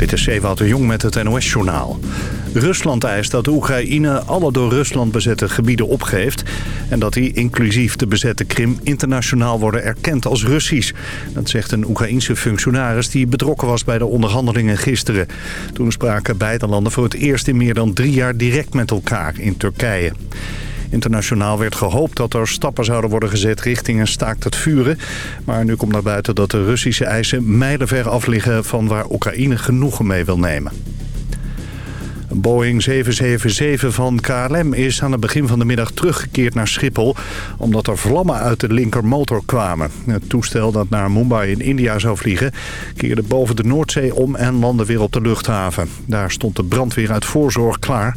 Dit is Ewout de Jong met het NOS-journaal. Rusland eist dat de Oekraïne alle door Rusland bezette gebieden opgeeft... en dat die, inclusief de bezette Krim, internationaal worden erkend als Russisch. Dat zegt een Oekraïense functionaris die betrokken was bij de onderhandelingen gisteren. Toen spraken beide landen voor het eerst in meer dan drie jaar direct met elkaar in Turkije. Internationaal werd gehoopt dat er stappen zouden worden gezet richting een staakt het vuren. Maar nu komt naar buiten dat de Russische eisen mijlenver af liggen van waar Oekraïne genoegen mee wil nemen. Een Boeing 777 van KLM is aan het begin van de middag teruggekeerd naar Schiphol... omdat er vlammen uit de linkermotor kwamen. Het toestel dat naar Mumbai in India zou vliegen... keerde boven de Noordzee om en landde weer op de luchthaven. Daar stond de brandweer uit voorzorg klaar...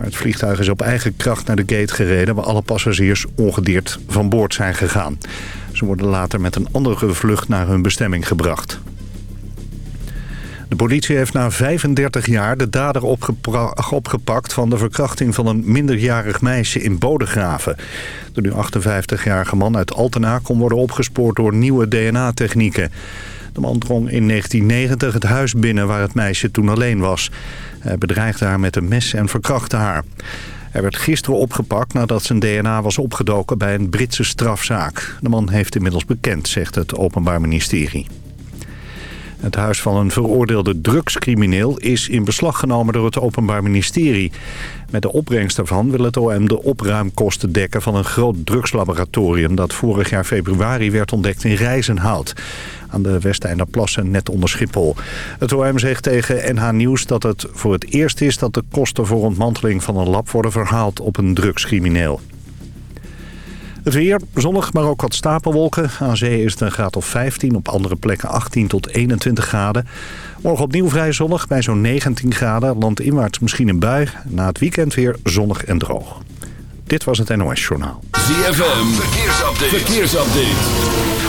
Het vliegtuig is op eigen kracht naar de gate gereden... waar alle passagiers ongedeerd van boord zijn gegaan. Ze worden later met een andere vlucht naar hun bestemming gebracht. De politie heeft na 35 jaar de dader opgepakt van de verkrachting van een minderjarig meisje in Bodegraven. De nu 58-jarige man uit Altena kon worden opgespoord door nieuwe DNA-technieken. De man drong in 1990 het huis binnen waar het meisje toen alleen was. Hij bedreigde haar met een mes en verkrachtte haar. Hij werd gisteren opgepakt nadat zijn DNA was opgedoken bij een Britse strafzaak. De man heeft inmiddels bekend, zegt het Openbaar Ministerie. Het huis van een veroordeelde drugscrimineel is in beslag genomen door het Openbaar Ministerie. Met de opbrengst daarvan wil het OM de opruimkosten dekken van een groot drugslaboratorium... dat vorig jaar februari werd ontdekt in Rijzenhout aan de Westeinderplassen net onder Schiphol. Het OM zegt tegen NH Nieuws dat het voor het eerst is dat de kosten voor ontmanteling van een lab worden verhaald op een drugscrimineel. Het weer, zonnig, maar ook wat stapelwolken. Aan zee is het een graad of 15, op andere plekken 18 tot 21 graden. Morgen opnieuw vrij zonnig, bij zo'n 19 graden. Landinwaarts misschien een bui. Na het weekend weer zonnig en droog. Dit was het NOS Journaal. ZFM, verkeersupdate. verkeersupdate.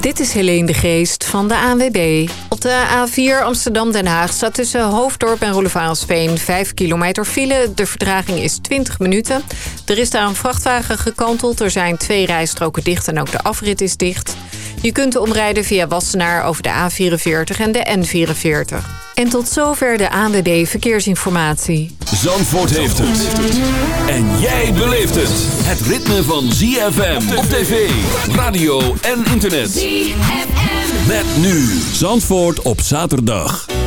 Dit is Helene de Geest van de ANWB. Op de A4 Amsterdam-Den Haag staat tussen Hoofddorp en Roelevarensveen 5 kilometer file. De verdraging is 20 minuten. Er is daar een vrachtwagen gekanteld. Er zijn twee rijstroken dicht en ook de afrit is dicht. Je kunt omrijden via Wassenaar over de A44 en de N44. En tot zover de ANWB Verkeersinformatie. Zandvoort heeft het. En jij beleeft het. Het ritme van ZFM op tv, radio en internet. ZFM. Met nu Zandvoort op zaterdag.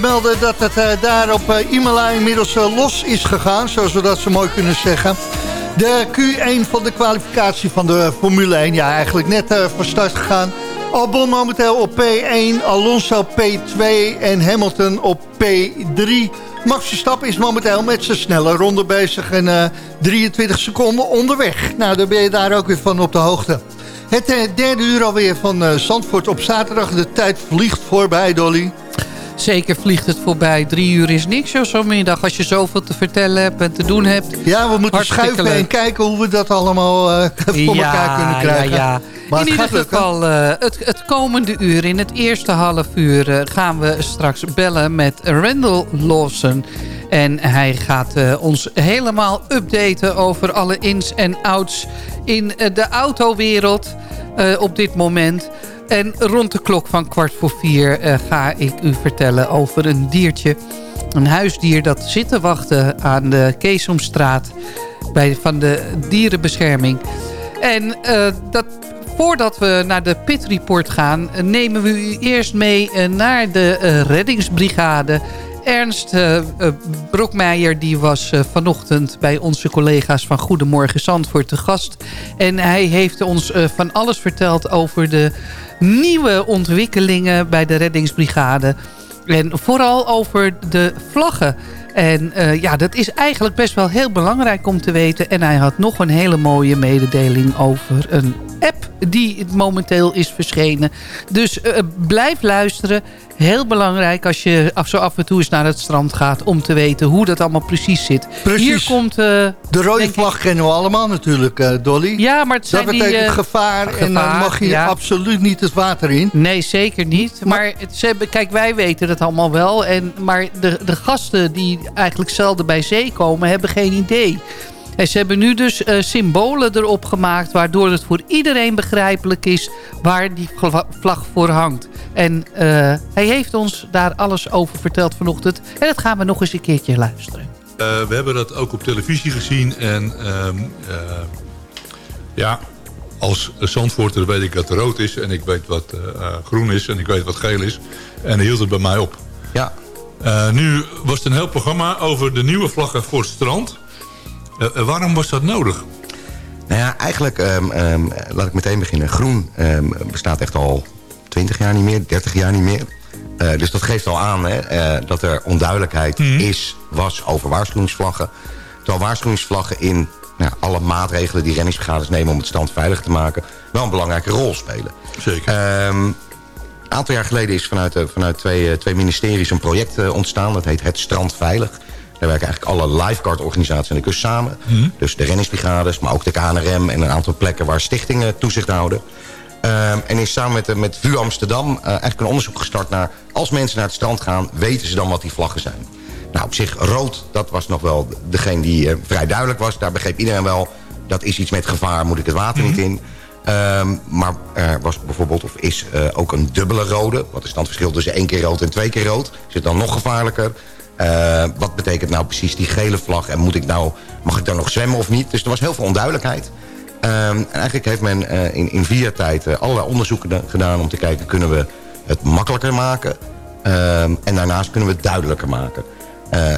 Melden dat het daar op Imala inmiddels los is gegaan, zoals we dat zo mooi kunnen zeggen. De Q1 van de kwalificatie van de Formule 1, ja eigenlijk net van start gegaan. Albon momenteel op P1, Alonso P2 en Hamilton op P3. Max Verstappen is momenteel met zijn snelle ronde bezig en uh, 23 seconden onderweg. Nou, dan ben je daar ook weer van op de hoogte. Het uh, derde uur alweer van uh, Zandvoort op zaterdag. De tijd vliegt voorbij, Dolly. Zeker vliegt het voorbij. Drie uur is niks zo'n middag als je zoveel te vertellen hebt en te doen hebt. Ja, we moeten schuiven en kijken hoe we dat allemaal uh, voor elkaar kunnen krijgen. Ja, ja. Maar in ieder geval, uh, het, het, komende uur, in het eerste half uur... Uh, gaan we straks bellen met Randall Lawson. En hij gaat ons helemaal updaten over alle ins en outs in de autowereld op dit moment... En rond de klok van kwart voor vier uh, ga ik u vertellen over een diertje. Een huisdier dat zit te wachten aan de Keesomstraat bij, van de dierenbescherming. En uh, dat, voordat we naar de Pit Report gaan... nemen we u eerst mee naar de reddingsbrigade... Ernst uh, Brokmeijer die was uh, vanochtend bij onze collega's van Goedemorgen Zandvoort te gast. En hij heeft ons van alles verteld over de nieuwe ontwikkelingen bij de reddingsbrigade. En vooral over de vlaggen. En ja, dat is eigenlijk best wel heel belangrijk om te weten. En hij had nog een hele mooie mededeling over een app die momenteel is verschenen. Dus blijf luisteren. Heel belangrijk als je af, zo af en toe eens naar het strand gaat... om te weten hoe dat allemaal precies zit. Precies. Hier komt... Uh, de rode vlag ik... kennen we allemaal natuurlijk, Dolly. Ja, maar het zijn dat betekent die, gevaar, gevaar, en dan mag je ja. absoluut niet het water in. Nee, zeker niet. Maar, maar het, ze, kijk, wij weten dat allemaal wel. En, maar de, de gasten die eigenlijk zelden bij zee komen... hebben geen idee. En ze hebben nu dus uh, symbolen erop gemaakt... waardoor het voor iedereen begrijpelijk is waar die vlag voor hangt. En uh, hij heeft ons daar alles over verteld vanochtend. En dat gaan we nog eens een keertje luisteren. Uh, we hebben dat ook op televisie gezien. En ja, als Zandvoorter weet ik dat het rood is. En ik weet wat groen is. En ik weet wat geel is. En hield het bij mij op. Ja. Uh, nu was het een heel programma over de nieuwe vlaggen voor het strand. Uh, waarom was dat nodig? Nou ja, eigenlijk, um, um, laat ik meteen beginnen. Groen um, bestaat echt al 20 jaar niet meer, 30 jaar niet meer. Uh, dus dat geeft al aan hè, dat er onduidelijkheid mm -hmm. is, was over waarschuwingsvlaggen. Terwijl waarschuwingsvlaggen in nou, alle maatregelen die renningsbrigades nemen om het strand veilig te maken... wel een belangrijke rol spelen. Zeker. Een aantal jaar geleden is vanuit, vanuit twee, twee ministeries een project ontstaan. Dat heet Het Strand Veilig. Daar werken eigenlijk alle lifeguard-organisaties aan de kust samen. Mm. Dus de renningsbrigades, maar ook de KNRM... en een aantal plekken waar stichtingen toezicht houden. Uh, en is samen met, met VU Amsterdam uh, eigenlijk een onderzoek gestart naar... als mensen naar het strand gaan, weten ze dan wat die vlaggen zijn. Nou, op zich rood, dat was nog wel degene die uh, vrij duidelijk was. Daar begreep iedereen wel, dat is iets met gevaar, moet ik het water mm. niet in... Um, maar er was bijvoorbeeld, of is uh, ook een dubbele rode. Wat is dan het verschil tussen één keer rood en twee keer rood? Is het dan nog gevaarlijker? Uh, wat betekent nou precies die gele vlag? En moet ik nou, mag ik dan nog zwemmen of niet? Dus er was heel veel onduidelijkheid. Um, en eigenlijk heeft men uh, in, in vier tijd allerlei onderzoeken gedaan... om te kijken, kunnen we het makkelijker maken? Um, en daarnaast kunnen we het duidelijker maken.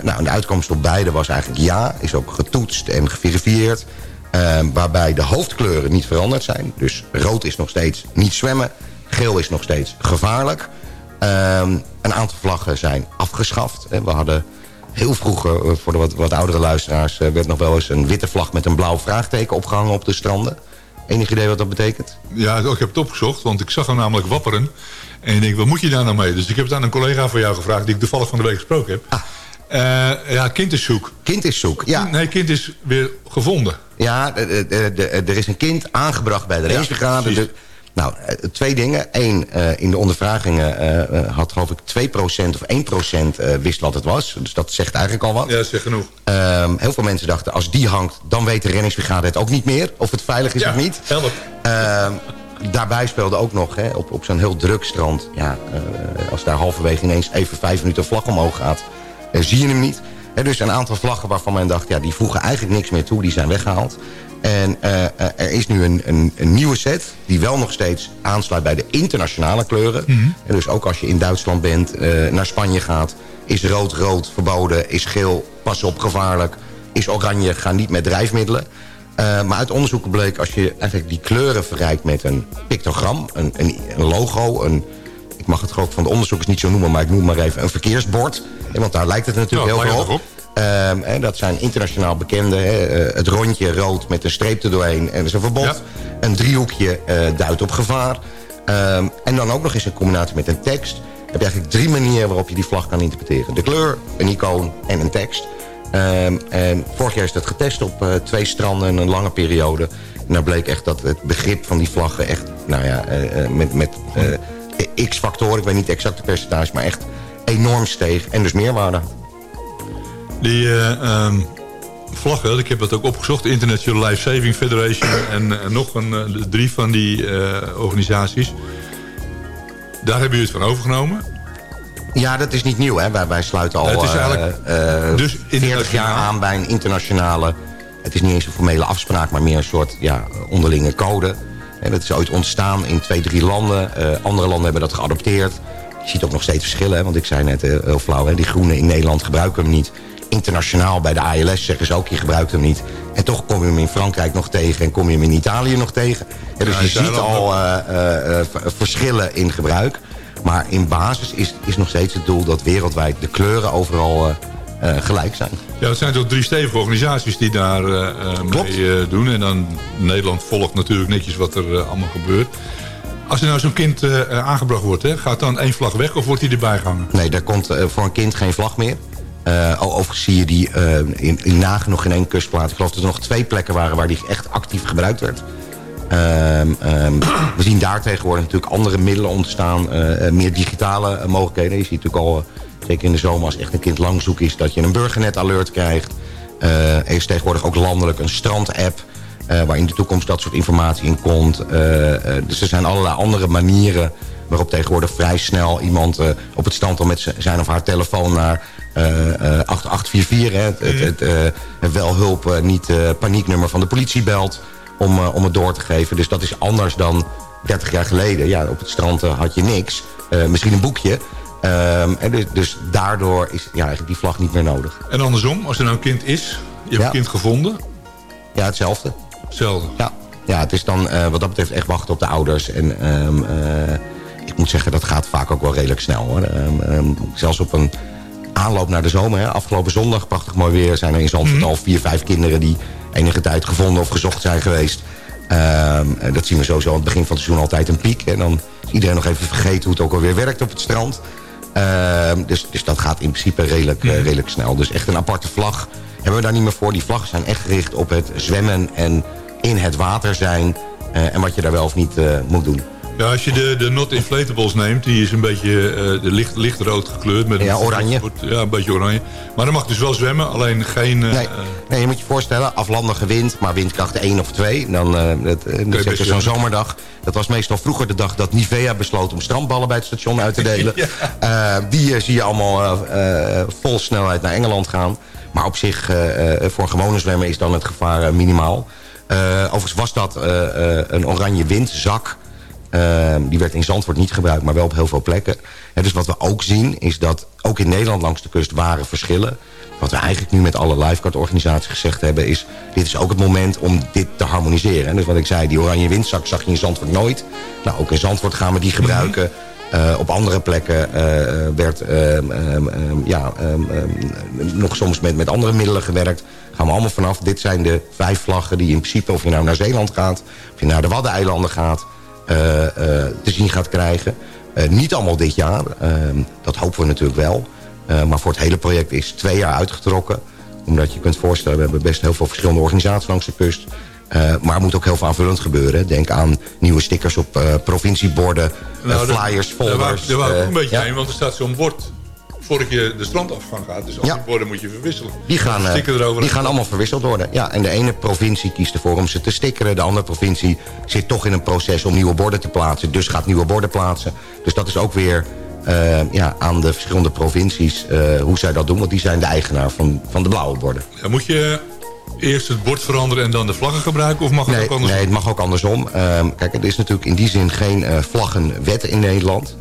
nou, de uitkomst op beide was eigenlijk ja. Is ook getoetst en geverifieerd. Uh, waarbij de hoofdkleuren niet veranderd zijn. Dus rood is nog steeds niet zwemmen. Geel is nog steeds gevaarlijk. Een aantal vlaggen zijn afgeschaft. We hadden heel vroeger, eh, voor de wat, wat oudere luisteraars... Eh, werd nog wel eens een witte vlag met een blauw vraagteken opgehangen op de stranden. Enig idee wat dat betekent? Ja, ik heb het opgezocht, want ik zag hem namelijk wapperen. En ik denk, wat moet je daar nou mee? Dus ik heb het aan een collega van jou gevraagd... die ik toevallig van de week gesproken heb. Ah. Uh, ja, kind is zoek. Kind is zoek, ja. Nee, kind is weer gevonden. Ja, er is een kind aangebracht bij de racebrigade. Nou, eh, twee dingen. Eén, uh, in de ondervragingen uh, had geloof ik 2% of 1% wist wat het was. Dus dat zegt eigenlijk al wat. Ja, zegt genoeg. Ehm, heel veel mensen dachten, als die hangt, dan weet de reddingsbrigade het ook niet meer. Of het veilig is ja, of niet. help. Ehm, daarbij speelde ook nog, hè, op, op zo'n heel druk strand... Ja, als daar halverwege ineens even vijf minuten vlag omhoog gaat... zie je hem niet. Dus een aantal vlaggen waarvan men dacht... ja, die voegen eigenlijk niks meer toe, die zijn weggehaald. En uh, er is nu een, een, een, nieuwe set die wel nog steeds aansluit bij de internationale kleuren. Mm -hmm. En dus ook als je in Duitsland bent, uh, naar Spanje gaat... is rood-rood verboden, is geel, pas op, gevaarlijk... is oranje, ga niet met drijfmiddelen. Uh, maar uit onderzoeken bleek, als je eigenlijk die kleuren verrijkt met een pictogram... een, een, een logo, een, ik mag het geloof van de onderzoekers niet zo noemen... maar ik noem maar even een verkeersbord. Want daar lijkt het natuurlijk heel veel op. Um, hè, dat zijn internationaal bekende. Hè, uh, het rondje rood met een streep erdoorheen. En dat is een verbod. Ja. Een driehoekje uh, duidt op gevaar. Um, en dan ook nog eens in combinatie met een tekst. heb je eigenlijk drie manieren waarop je die vlag kan interpreteren. De kleur, een icoon en een tekst. Um, en vorig jaar is dat getest op uh, twee stranden in een lange periode. En daar bleek echt dat het begrip van die vlaggen echt... nou ja, met, met x-factoren, ik weet niet exact de percentage... maar echt enorm steeg en dus meerwaarde. Die uh, um, vlaggen, ik heb dat ook opgezocht. International Life Saving Federation en, en nog een, uh, drie van die uh, organisaties. Daar hebben jullie het van overgenomen. Ja, dat is niet nieuw. Hè? Wij, wij sluiten al het is eigenlijk, dus 40 jaar aan bij een internationale... Het is niet eens een formele afspraak, maar meer een soort ja, onderlinge code. En dat is ooit ontstaan in twee, drie landen. andere landen hebben dat geadopteerd. Je ziet ook nog steeds verschillen, hè? want ik zei net heel flauw... Hè? die groenen in Nederland gebruiken hem niet internationaal bij de ALS zeggen ze ook, je gebruikt hem niet. En toch kom je hem in Frankrijk nog tegen en kom je hem in Italië nog tegen. Ja, dus ja, je ziet al uh, uh, verschillen in gebruik. Maar in basis is, is nog steeds het doel dat wereldwijd de kleuren overal gelijk zijn. Ja, het zijn toch drie stevige organisaties die daar mee doen. En dan Nederland volgt natuurlijk netjes wat er allemaal gebeurt. Als er nou zo'n kind aangebracht wordt, hè, gaat dan één vlag weg of wordt hij erbij gehangen? Nee, daar komt voor een kind geen vlag meer. Uh, overigens zie je die uh, in, in Nagen nog in één kustplaats. Ik geloof dat er nog twee plekken waren waar die echt actief gebruikt werd. Um, um, we zien daar tegenwoordig natuurlijk andere middelen ontstaan. Uh, meer digitale mogelijkheden. Je ziet natuurlijk al, zeker in de zomer als echt een kind langzoek is... dat je een burgernet alert krijgt. er is tegenwoordig ook landelijk een strandapp... waar in de toekomst dat soort informatie in komt. dus er zijn allerlei andere manieren waarop tegenwoordig vrij snel iemand op het stand al met zijn of haar telefoon naar uh, 8844, hè, het, het, het, het welhulp, niet panieknummer van de politie belt om, om het door te geven. Dus dat is anders dan 30 jaar geleden. Ja, op het strand had je niks. misschien een boekje. Um, en dus, dus, daardoor is ja, eigenlijk die vlag niet meer nodig. En andersom, als er nou een kind is, je hebt ja. een kind gevonden? Ja, hetzelfde. Hetzelfde? Ja, ja het is dan uh, wat dat betreft echt wachten op de ouders. En um, uh, ik moet zeggen, dat gaat vaak ook wel redelijk snel. Hoor. Um, zelfs op een aanloop naar de zomer. Hè. Afgelopen zondag, prachtig mooi weer, zijn er in Zandvoort mm al vier, vijf kinderen... die enige tijd gevonden of gezocht zijn geweest. Dat zien we sowieso aan het begin van het seizoen altijd een piek. En dan is iedereen nog even vergeten hoe het ook alweer werkt op het strand. Um, dus, dus dat gaat in principe redelijk, -hmm. uh, redelijk snel. Dus echt een aparte vlag hebben we daar niet meer voor. Die vlaggen zijn echt gericht op het zwemmen en in het water zijn. Uh, en wat je daar wel of niet uh, moet doen. Ja, als je de, de not inflatables neemt, die is een beetje uh, de licht, lichtrood gekleurd. Met ja, oranje. ja, een beetje oranje. Maar dan mag dus wel zwemmen, alleen geen... Uh, nee. nee, je moet je voorstellen, aflandige wind, maar windkracht 1 of 2. Dan, uh, dat, je zo'n zomerdag. Dat was meestal vroeger de dag dat Nivea besloot om strandballen bij het station uit te delen. ja. die zie je allemaal vol snelheid naar Engeland gaan. Maar op zich, voor een gewone zwemmer is dan het gevaar minimaal. overigens was dat een oranje windzak... Uh, die werd in Zandvoort niet gebruikt, maar wel op heel veel plekken. En dus wat we ook zien, is dat ook in Nederland langs de kust waren verschillen. Wat we eigenlijk nu met alle lifeguard-organisaties gezegd hebben... is dit is ook het moment om dit te harmoniseren. En dus wat ik zei, die oranje windzak zag je in Zandvoort nooit. Nou, ook in Zandvoort gaan we die gebruiken. Uh, op andere plekken uh, werd um, ja, nog soms met, met andere middelen gewerkt. Gaan we allemaal vanaf. Dit zijn de vijf vlaggen die in principe, of je nou naar Zeeland gaat... of je naar de Waddeneilanden gaat te zien gaat krijgen. Uh, niet allemaal dit jaar, ehm, dat hopen we natuurlijk wel. maar voor het hele project is twee jaar uitgetrokken. Omdat je kunt voorstellen, we hebben best heel veel verschillende organisaties langs de kust. maar er moet ook heel veel aanvullend gebeuren. Denk aan nieuwe stickers op provincieborden, nou, flyers, folders. Daar wou ik ook een beetje heen, want er staat zo'n bord voordat je de strandafgang gaat. Dus al ja. die borden moet je verwisselen. Die gaan, uh, die gaan allemaal verwisseld worden. Ja, en de ene provincie kiest ervoor om ze te stickeren. De andere provincie zit toch in een proces om nieuwe borden te plaatsen. Dus gaat nieuwe borden plaatsen. Dus dat is ook weer ja, aan de verschillende provincies hoe zij dat doen. Want die zijn de eigenaar van, van de blauwe borden. Ja, moet je eerst het bord veranderen en dan de vlaggen gebruiken? Of mag het nee, ook andersom? Nee, het mag ook andersom. Ehm, kijk, er is natuurlijk in die zin geen vlaggenwet in Nederland.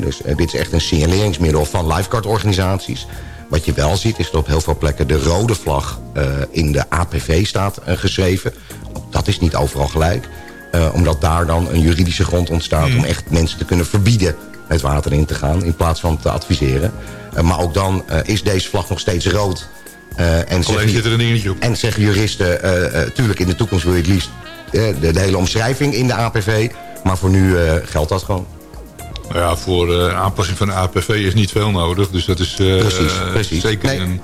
Dus dit is echt een signaleringsmiddel van lifeguard-organisaties. Wat je wel ziet is dat op heel veel plekken de rode vlag in de APV staat geschreven. Dat is niet overal gelijk. Uh, omdat daar dan een juridische grond ontstaat... om echt mensen te kunnen verbieden het water in te gaan... in plaats van te adviseren. Uh, maar ook dan uh, is deze vlag nog steeds rood. en op. En zeggen juristen... tuurlijk in de toekomst wil je het liefst de, de, hele omschrijving in de APV... maar voor nu geldt dat gewoon. Nou ja, voor aanpassing van de APV is niet veel nodig. Dus dat is precies, precies. zeker nee. in,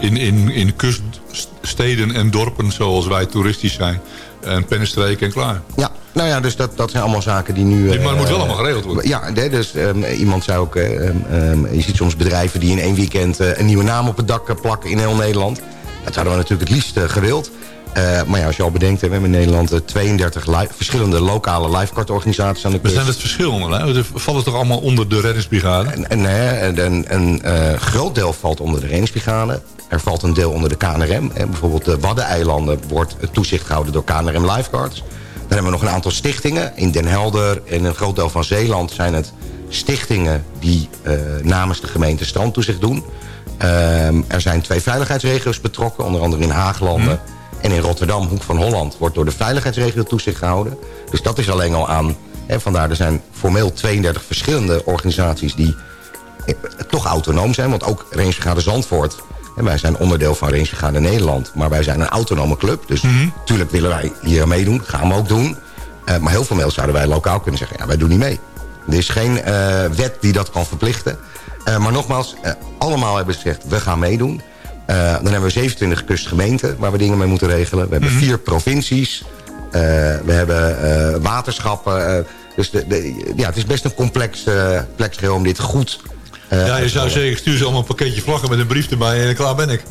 in, in, in kuststeden en dorpen zoals wij toeristisch zijn en pennenstreken en klaar. Ja, nou ja, dus dat, dat zijn allemaal zaken die nu... maar het moet wel allemaal geregeld worden. Ja, dus um, iemand zou ook... Um, je ziet soms bedrijven die in één weekend een nieuwe naam op het dak plakken in heel Nederland. Dat hadden we natuurlijk het liefst gewild. Uh, maar ja, als je al bedenkt, we hebben in Nederland 32 verschillende lokale lifeguard-organisaties aan de kust. Maar zijn het verschillende? Hè? Vallen toch allemaal onder de reddingsbrigade? En, en, een, uh, groot deel valt onder de reddingsbrigade. Er valt een deel onder de KNRM. En bijvoorbeeld de Waddeneilanden wordt toezicht gehouden door KNRM Lifeguards. Dan hebben we nog een aantal stichtingen. In Den Helder en een groot deel van Zeeland zijn het stichtingen... die uh, namens de gemeente strandtoezicht doen. Um, er zijn twee veiligheidsregio's betrokken. Onder andere in Haaglanden hm. En in Rotterdam, Hoek van Holland... wordt door de veiligheidsregio toezicht gehouden. Dus dat is alleen al aan... Hè, vandaar er zijn formeel 32 verschillende organisaties... die eh, toch autonoom zijn. Want ook Reenbrigade Zandvoort en wij zijn onderdeel van Range Nederland. Maar wij zijn een autonome club. Dus natuurlijk willen wij hier meedoen. Gaan we ook doen. Uh, maar heel veel mails zouden wij lokaal kunnen zeggen... ja, wij doen niet mee. Er is geen uh, wet die dat kan verplichten. Uh, maar nogmaals, allemaal hebben gezegd... we gaan meedoen. Dan hebben we 27 kustgemeenten waar we dingen mee moeten regelen. We hebben mm -hmm. vier provincies. we hebben waterschappen. dus de, de, ja, het is best een complex, complex geheel om dit goed ja, je zou zeggen, stuur ze allemaal een pakketje vlaggen met een brief erbij en klaar ben ik.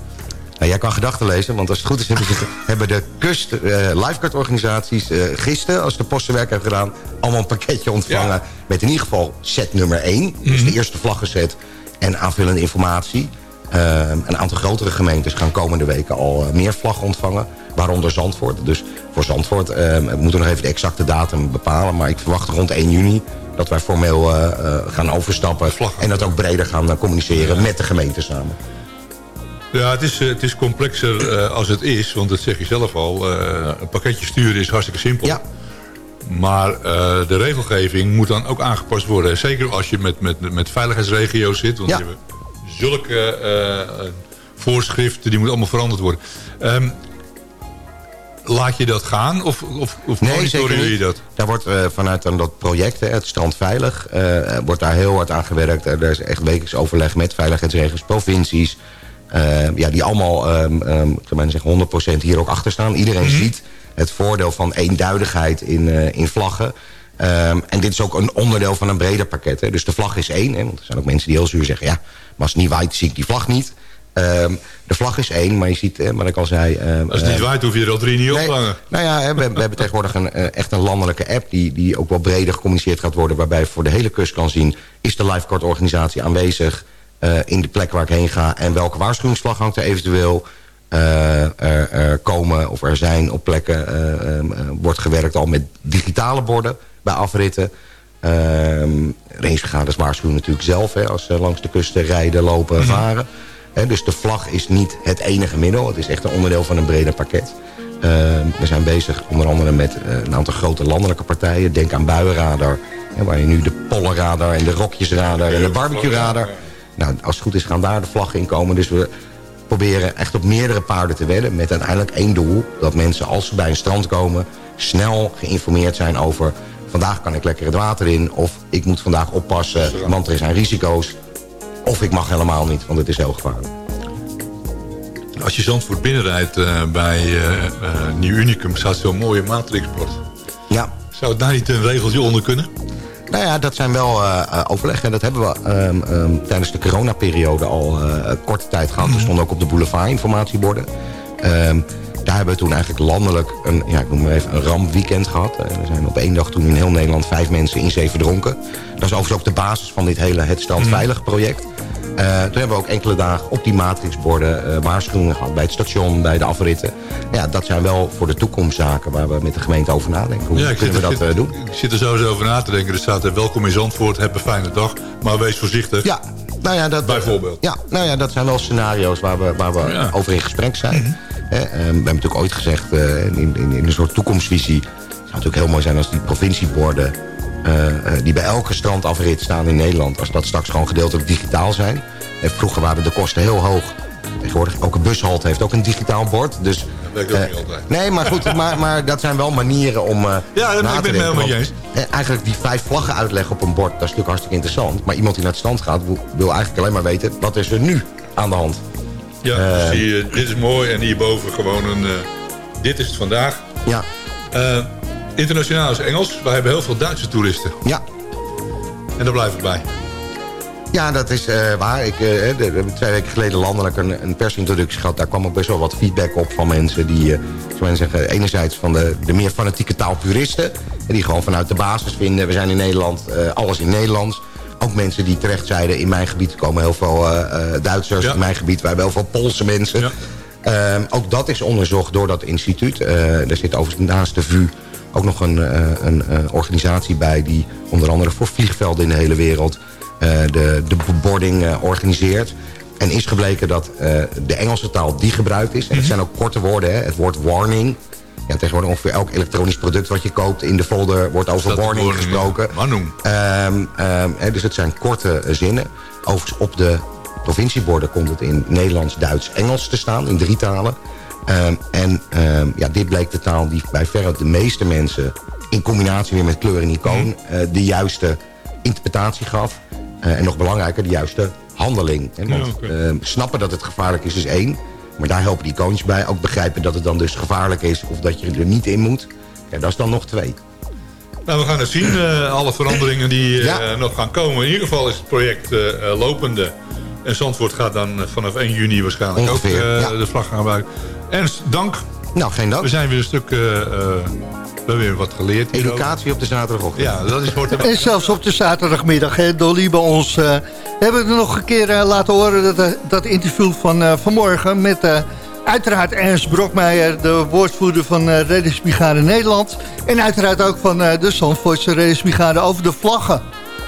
Nou, jij kan gedachten lezen, want als het goed is hebben, ze, hebben de kust uh, lifeguard organisaties uh, gisteren, als de postenwerk hebben gedaan, allemaal een pakketje ontvangen ja. met in ieder geval set nummer 1. Mm -hmm. Dus de eerste vlaggenzet en aanvullende informatie. Uh, een aantal grotere gemeentes gaan komende weken al meer vlaggen ontvangen. Waaronder Zandvoort. Dus voor Zandvoort uh, we moeten nog even de exacte datum bepalen. Maar ik verwacht rond 1 juni dat wij formeel uh, gaan overstappen. En dat ook breder gaan communiceren met de gemeente samen. Ja, het is, het is complexer als het is. Want dat zeg je zelf al. een pakketje sturen is hartstikke simpel. Ja. Maar de regelgeving moet dan ook aangepast worden. Zeker als je met, met, met veiligheidsregio's zit. Want ja. je zulke voorschriften, die moeten allemaal veranderd worden. Um, laat je dat gaan of, of, of nee, je dat? Daar wordt uh, vanuit dan dat project, hè, het Strand Veilig, uh, wordt daar heel hard aan gewerkt. Er is echt wekelijks overleg met veiligheidsregels, provincies. Uh, ja, die allemaal, um, um, ik zeggen, 100% hier ook achter staan. Iedereen mm -hmm. ziet het voordeel van eenduidigheid in, in vlaggen. Um, en dit is ook een onderdeel van een breder pakket. Hè. Dus de vlag is één. Hè, want er zijn ook mensen die heel zuur zeggen... ja, maar als het niet waait, zie ik die vlag niet. Um, de vlag is één, maar je ziet, eh, wat ik al zei... Um, Als het niet waait, hoef je er al drie niet nee, ophangen. Nou ja, we, we hebben tegenwoordig een, uh, echt een landelijke app... Die, die ook wel breder gecommuniceerd gaat worden... waarbij je voor de hele kust kan zien... is de lifeguard-organisatie aanwezig uh, in de plek waar ik heen ga... en welke waarschuwingsvlag hangt er eventueel... Er, er, komen of er zijn op plekken... Um, wordt gewerkt al met digitale borden bij afritten... Um, Rangevergaders waarschuwen natuurlijk zelf... Hè, als ze langs de kusten rijden, lopen, mhm. varen dus de vlag is niet het enige middel. Het is echt een onderdeel van een breder pakket. Uh, we zijn bezig onder andere met uh, een aantal grote landelijke partijen. Denk aan Buienradar, hè, waar je nu de Pollenradar en de Rokjesradar en de Barbecue-radar... Nou, als het goed is gaan daar de vlaggen in komen. Dus we proberen echt op meerdere paarden te wedden... met uiteindelijk één doel. Dat mensen als ze bij een strand komen... snel geïnformeerd zijn over... vandaag kan ik lekker het water in... of ik moet vandaag oppassen, want er zijn risico's. Of ik mag helemaal niet, want het is heel gevaarlijk. Als je Zandvoort binnenrijdt uh, bij uh, uh, Nieuw Unicum... staat zo'n mooie matrixbord. Ja. Zou het daar niet een regeltje onder kunnen? Nou ja, dat zijn wel overleggen. Dat hebben we um, um, tijdens de coronaperiode al korte tijd gehad. Er stonden ook op de boulevard informatieborden. Um, daar hebben we toen eigenlijk landelijk een, ja, ik noem maar even, een rampweekend gehad. er zijn op één dag toen in heel Nederland vijf mensen in zee verdronken. Dat is overigens ook de basis van dit hele Het Strand Veilig project. toen hebben we ook enkele dagen op die matrixborden waarschuwingen gehad... bij het station, bij de afritten. Ja, dat zijn wel voor de toekomst zaken waar we met de gemeente over nadenken. Hoe kunnen we dat doen? Ik zit er sowieso over na te denken. Er staat welkom in Zandvoort, heb een fijne dag. Maar wees voorzichtig. Ja, nou ja, dat, Bijvoorbeeld. Ja, nou ja, dat zijn wel scenario's waar we, waar we over in gesprek zijn. Mhm. we hebben natuurlijk ooit gezegd, in, in, in een soort toekomstvisie... het zou natuurlijk heel mooi zijn als die provincieborden... die bij elke strandafrit staan in Nederland... als dat straks gewoon gedeeltelijk digitaal zijn. vroeger waren de kosten heel hoog. Tegenwoordig, elke bushalte heeft ook een digitaal bord. Dus, dat werkt ook niet altijd. Nee, maar goed, maar, maar dat zijn wel manieren om uh, Ja, na ik te ben het denken. helemaal Want, eens. eh, Eigenlijk die vijf vlaggen uitleggen op een bord, dat is natuurlijk hartstikke interessant. Maar iemand die naar het strand gaat, wil, wil eigenlijk alleen maar weten... wat is er nu aan de hand? Ja, dus zie je, dit is mooi en hierboven gewoon een... eh, dit is het vandaag. Ja, Eh, internationaal is Engels. Wij hebben heel veel Duitse toeristen. ja, En daar blijf ik bij. Ja, dat is eh, waar. Ik, we hebben twee weken geleden landelijk een, een persintroductie gehad. Daar kwam ook best wel wat feedback op van mensen die, uh, zeggen, enerzijds van de, de meer fanatieke taalpuristen. Die gewoon vanuit de basis vinden, we zijn in Nederland, uh, alles in Nederlands. Ook mensen die terecht zeiden, in mijn gebied komen heel veel Duitsers. Ja. In mijn gebied, wij hebben heel veel Poolse mensen. Ja. Ehm, ook dat is onderzocht door dat instituut. er zit overigens naast de VU ook nog een, een, een organisatie bij... die onder andere voor vliegvelden in de hele wereld uh, de, de bebording uh, organiseert. En is gebleken dat uh, de Engelse taal die gebruikt is. En het zijn ook korte woorden. Hè? Het woord warning. Ja, tegenwoordig ongeveer elk elektronisch product wat je koopt in de folder wordt over warning, gesproken. Um, um, hè, dus het zijn korte zinnen. Overigens op de provincieborden komt het in Nederlands, Duits, Engels te staan. In drie talen. Um, en ja, dit bleek de taal die bij verre de meeste mensen... in combinatie weer met kleur en icoon... de juiste interpretatie gaf. Uh, en nog belangrijker, de juiste handeling. Hè? Want Ja, oké. uh, snappen dat het gevaarlijk is, is één. Maar daar helpen die icoontjes bij. Ook begrijpen dat het dan dus gevaarlijk is... of dat je er niet in moet. Ja, dat is dan nog twee. Nou, we gaan het zien. eh, alle veranderingen die eh, Ja. nog gaan komen. In ieder geval is het project eh, eh, lopende. En Zandvoort gaat dan eh, vanaf 1 juni waarschijnlijk Ongeveer, ook eh, ja. de vlag gaan gebruiken. Ernst, dank. Nou, geen dank. We zijn weer een stuk... we hebben weer wat geleerd. Educatie op de zaterdagochtend. Ja, dat is er En zelfs op de zaterdagmiddag, hè, Dolly, bij ons... eh, hebben we er nog een keer eh, laten horen... dat, eh, dat interview van eh, vanmorgen met... eh, Uiteraard Ernst Brokmeijer, de woordvoerder van eh Reddingsbrigade Nederland. En uiteraard ook van eh, de Zandvoortse Reddingsbrigade over de vlaggen.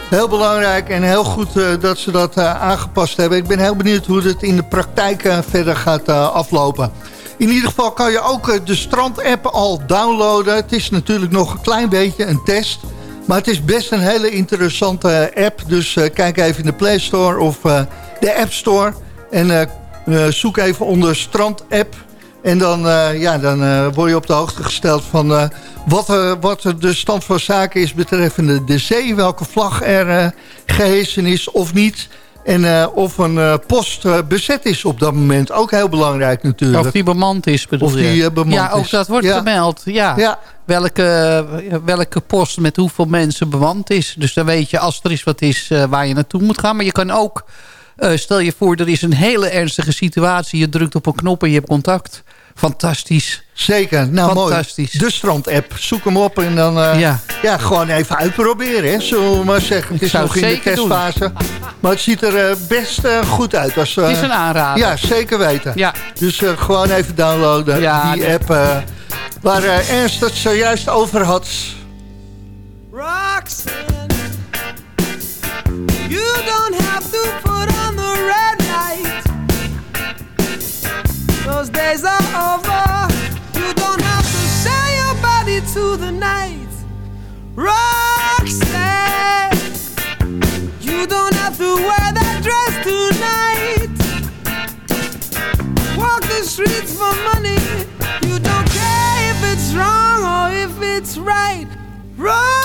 Heel belangrijk en heel goed eh, dat ze dat eh, aangepast hebben. Ik ben heel benieuwd hoe het in de praktijk verder gaat eh, aflopen. In ieder geval kan je ook eh, de strand-app al downloaden. Het is natuurlijk nog een klein beetje een test. Maar het is best een hele interessante app. Dus eh, kijk even in de Play Store of eh, de App Store. En eh, eh, zoek even onder strand-app. En dan, eh, ja, dan eh, word je op de hoogte gesteld van eh, wat, eh, wat de stand van zaken is betreffende de zee. Welke vlag er eh gehesen is of niet. En eh, of een eh, post bezet is op dat moment. Ook heel belangrijk natuurlijk. Of die bemand is, bedoel Of die, eh, bemand ja, ook is. dat wordt Ja. gemeld. Ja. Ja. Welke, welke post met hoeveel mensen bemand is. Dus dan weet je als er is wat is waar je naartoe moet gaan. Maar je kan ook, stel je voor er is een hele ernstige situatie. Je drukt op een knop en je hebt contact. Fantastisch. Zeker, nou Fantastisch. mooi. De strand-app, zoek hem op en dan eh, Ja. ja. gewoon even uitproberen. Hè. Zullen we maar zeggen, het is zou nog in de zeker doen. testfase. Maar het ziet er eh, best eh, goed uit. Als, Het is een aanrader. Ja, zeker weten. Ja. Dus eh, gewoon even downloaden, Ja, die nee. app waar Ernst het zojuist over had. Roxanne, you don't have to put on the red. Those days are over. You don't have to sell your body to the night. Roxanne, you don't have to wear that dress tonight. Walk the streets for money. You don't care if it's wrong or if it's right. Roxanne,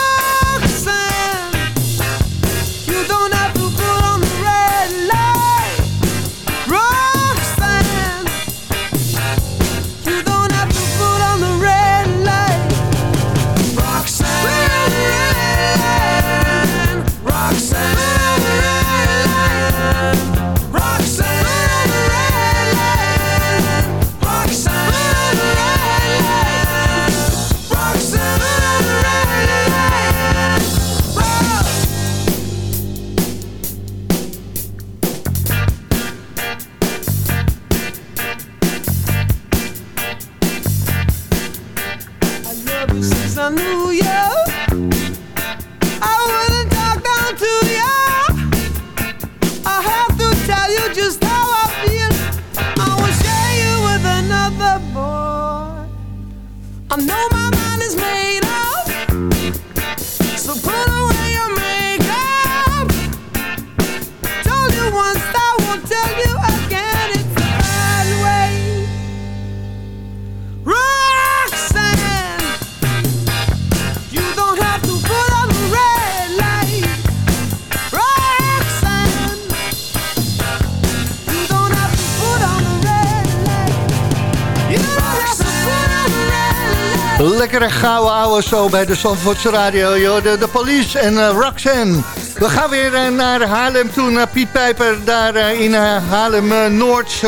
zo bij de Zandvoortse Radio. Joh, de, de police en eh, Roxanne. We gaan weer eh, naar Haarlem toe, naar Piet Pijper. Daar eh, in Haarlem-Noord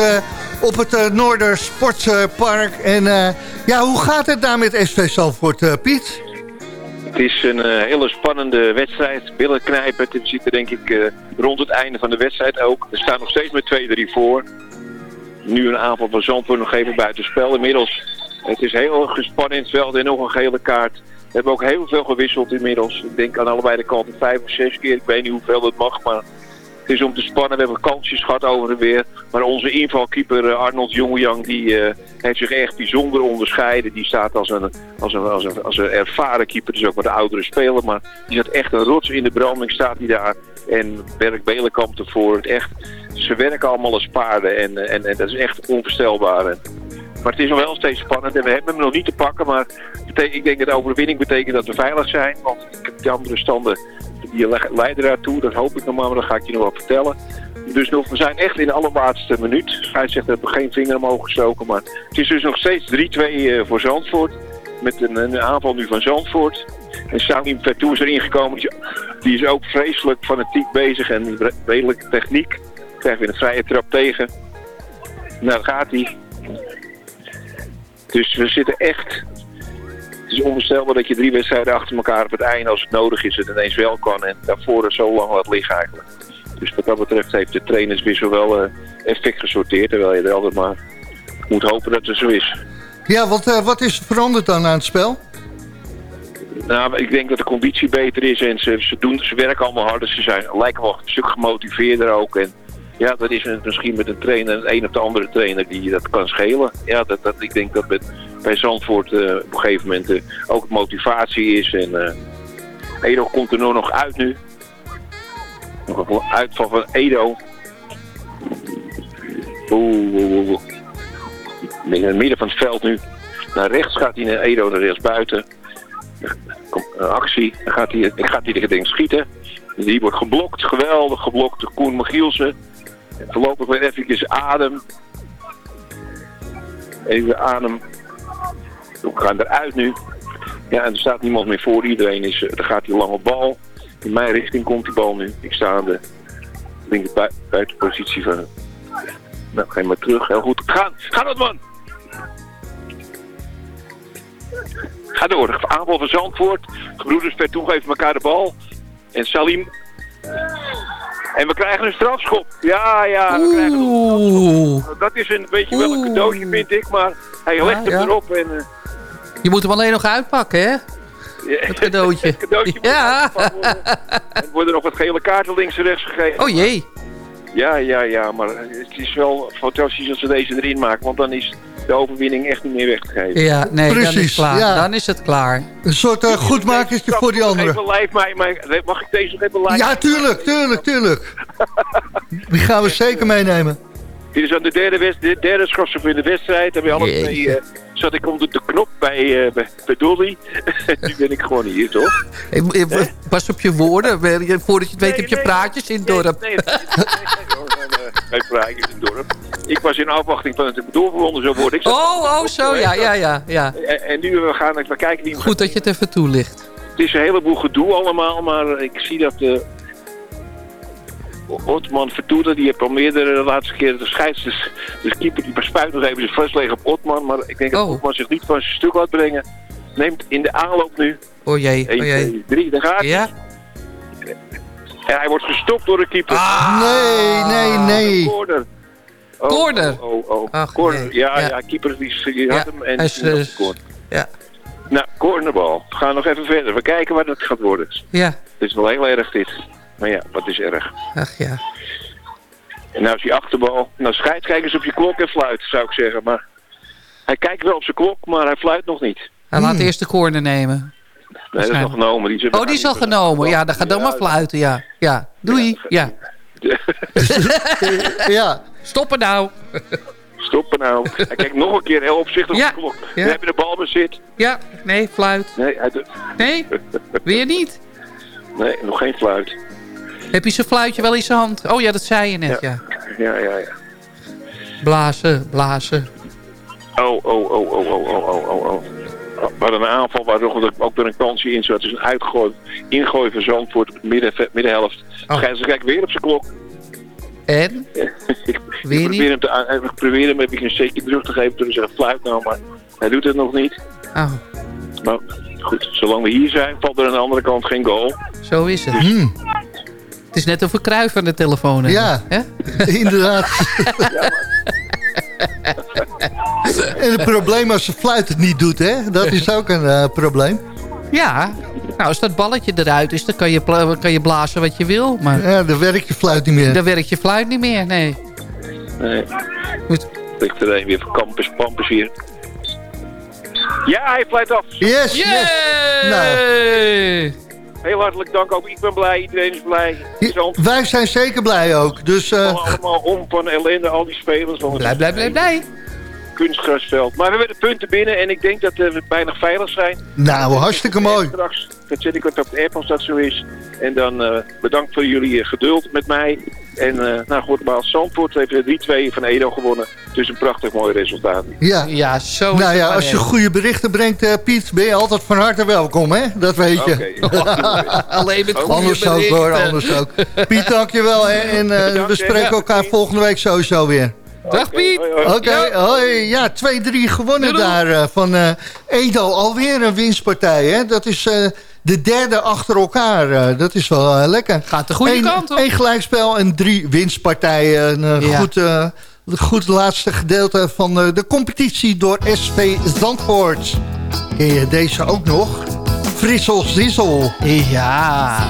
op het uh, Noorder Sportpark. En ja, hoe gaat het daar met SV Zandvoort, Piet? Het is een hele spannende wedstrijd. Billen knijpen. Het ziet er denk ik rond het einde van de wedstrijd ook. We staan nog steeds met 2-3 voor. Nu een aanval van Zandvoort nog even buitenspel. Inmiddels, het is heel gespannen in het veld en nog een gele kaart. We hebben ook heel veel gewisseld inmiddels. Ik denk aan allebei de kanten vijf of zes keer. Ik weet niet hoeveel dat mag, maar het is om te spannen. We hebben kansjes gehad over en weer. Maar onze invalkeeper eh, Arnold Jongejank die eh, heeft zich echt bijzonder onderscheiden. Die staat als een, als, een, als, een, als een ervaren keeper, dus ook wat de oudere speler. Maar die zat echt een rots in de branding, staat hij daar. En Berk Belenkamp ervoor. Het echt, ze werken allemaal als paarden en, en, en dat is echt onvoorstelbaar. Maar het is nog wel steeds spannend en we hebben hem nog niet te pakken. Maar ik denk dat de overwinning betekent dat we veilig zijn. Want de andere standen die le- leiden daartoe. Dat hoop ik nog maar, maar dat ga ik je nog wel vertellen. Dus nog, we zijn echt in de allerlaatste minuut. Scheidsrechter heeft er geen vinger omhoog gestoken. Maar het is dus nog steeds 3-2 eh, voor Zandvoort. Met een, een aanval nu van Zandvoort. En Salim Vertoe is erin gekomen. Die is- ook vreselijk fanatiek bezig en re- redelijk techniek. Krijgt weer een vrije trap tegen. Nou, daar gaat hij. Dus we zitten echt... Het is onvoorstelbaar dat je drie wedstrijden achter elkaar op het einde, als het nodig is, het ineens wel kan. En daarvoor zo lang laat liggen eigenlijk. Dus wat dat betreft heeft de trainerswissel wel eh, effect gesorteerd. Terwijl je er altijd maar moet hopen dat het zo is. Ja, want eh, wat is er veranderd dan aan het spel? Nou, ik denk dat de conditie beter is en ze, ze, doen, ze werken allemaal harder. Ze zijn, lijken wel een stuk gemotiveerder ook. En ja, dat is misschien met een trainer, een een of de andere trainer die dat kan schelen. Ja, dat, dat, ik denk dat bij Zandvoort eh, op een gegeven moment eh, ook motivatie is. En eh Edo komt er nog uit nu. Nog een uitval van Edo. Oeh, oeh, oeh. In het midden van het veld nu. Naar rechts gaat hij naar Edo, naar rechts buiten. Komt actie. Dan gaat hij, gaat hij de gedenk schieten. Die wordt geblokt. Geweldig geblokt door Koen Michielsen. Voorlopig weer even adem. Even adem. We gaan eruit nu. Ja, en er staat niemand meer voor. Iedereen is, eh, er gaat die lange bal. In mijn richting komt die bal nu. Ik sta aan de linker bui buitenpositie van... Nou, ga je maar terug. Heel goed. Gaan! Gaan het man! Ga door. Aanval van Zandvoort. Gebroeders per toe geven elkaar de bal. En Salim. En we krijgen een strafschop. Ja, ja. We krijgen Oeh. dat is een beetje wel een cadeautje, vind ik. Maar hij legt hem erop en... eh, Je moet hem alleen nog uitpakken, hè? Het cadeautje. het cadeautje moet Ja. worden. En worden nog wat gele kaarten links en rechts gegeven. Oh jee. Ja, ja, ja. Maar het is wel fantastisch als ze deze erin maken. Want dan is de overwinning echt niet meer weggegeven. Ja, nee, dan is het Precies, klaar. ja. Dan is het klaar. Een soort eh, goedmakertje voor die anderen. Even live, maar, maar, mag ik deze nog even live? Ja, tuurlijk, tuurlijk, tuurlijk. Die gaan we zeker meenemen. Dit is aan de derde, west, de derde schopsel in de wedstrijd. En bij alle twee eh, zat ik onder de knop bij, eh bij, Dolly. nu ben ik gewoon hier, toch? Pas op je woorden. Voordat je het weet heb je Nee, praatjes in het nee, dorp. Nee, nee, eh, praatjes in het dorp. Ik was in afwachting van het doorverwonden zou worden. Ik Oh, oh, zo. Ja, ja, ja. ja. En, en nu we gaan even kijken wie Goed dat je het even toelicht. Het is een heleboel gedoe allemaal, maar ik zie dat de Otman Vertoeder, die heeft al meerdere de laatste keer de scheids, dus de keeper die bespuit nog even zijn fles leeg op Otman, maar ik denk dat Oh. Otman zich niet van zijn stuk laat brengen. Neemt in de aanloop nu, Oh jee, 1, oh jee. 2, 3, daar gaat hij. Ja? En hij wordt gestopt door de keeper. Nee, nee, nee. Corner. Oh, Corner. Oh, oh, oh. Ach, Corner. Ja, Ja. ja, keeper die, die had Ja, hem en hij is, eh. Ja. Nou, cornerbal. We gaan nog even verder. We kijken wat het gaat worden. Ja, Het is wel heel erg dit. Maar ja, wat is erg. ach ja. En nou is die achterbal. Nou, scheidskijkers op je klok en fluit, zou ik zeggen. Maar hij kijkt wel op zijn klok, maar hij fluit nog niet. Hij laat eerst de corner nemen. Nee, dat is al genomen. Die Oh, die is al genomen. Ja, dan gaat dan maar fluiten, ja. Ja, doei. Ja. Ja, Stoppen nou. Stoppen nou. Hij kijkt nog een keer heel opzichtig Ja, op de klok. ja. We hebben de bal bezit. Ja, nee, fluit. Nee, hij Nee, weer niet. nee, nog geen fluit. Heb je zijn fluitje wel in zijn hand? Oh ja, dat zei je net, ja. Ja, ja, ja. Blazen, blazen. Oh, oh, oh, oh, oh, oh, oh, oh. oh, oh. Maar een aanval waar ook weer een kansje in Het is een uitgooi, ingooi van Zandvoort, midden, middenhelft. Oh. Gijs kijk weer op zijn klok. En? ik, probeer hem, te, ik probeer hem heb een steekje terug te geven toen hij zei fluit nou, maar hij doet het nog niet. Oh. Maar goed, zolang we hier zijn valt er aan de andere kant geen goal. Zo is het. Dus- hmm. Het is net of een kruif aan de telefoon hebben. Ja. Hè? inderdaad. en het probleem als ze fluit het niet doet, hè? Dat is ook een eh, probleem. Ja. Nou, als dat balletje eruit is, dan kan je, kan je blazen wat je wil. Maar Ja, dan werkt je fluit niet meer. dan werkt je fluit niet meer, nee. Nee. Goed. Ligt er een weer van Campus Pampus hier. Ja, hij fluit af. Yes, yes. Yay! Heel hartelijk dank ook. Ik ben blij, iedereen is blij. Wij zijn zeker blij ook. Dus eh, vallen allemaal om van ellende, al die spelers. Blij, blij, blij, blij. kunstgrasveld. Maar we hebben de punten binnen en ik denk dat eh, we bijna veilig zijn. nou, hartstikke mooi. Straks dat zet ik het op de app als dat zo is. En dan eh, bedankt voor jullie geduld met mij. En eh nou goed, maar Zandvoort heeft de 3-2 van Edo gewonnen. Dus een prachtig mooi resultaat. Ja. Ja, zo is Nou ja, als je goede berichten brengt, eh, Piet, ben je altijd van harte welkom, hè? Dat weet je. Oké. Alleen met goede Anders ook berichten. hoor, anders ook. Piet, dankjewel. Hè? En eh, Bedankt, we spreken elkaar volgende week sowieso weer. Dag Piet. Hoi, hoi. Oké, hoi. Ja, 2-3 gewonnen daar eh, van eh, Edo. Alweer een winstpartij, hè? Dat is eh, de derde achter elkaar. eh, dat is wel eh, lekker. Gaat de goede Eén- kant op. één gelijkspel en drie winstpartijen. Een eh, Ja. goed, goed laatste gedeelte van eh, de competitie door SV Zandvoort. Ken je deze ook nog? Frissel Zissel. Ja.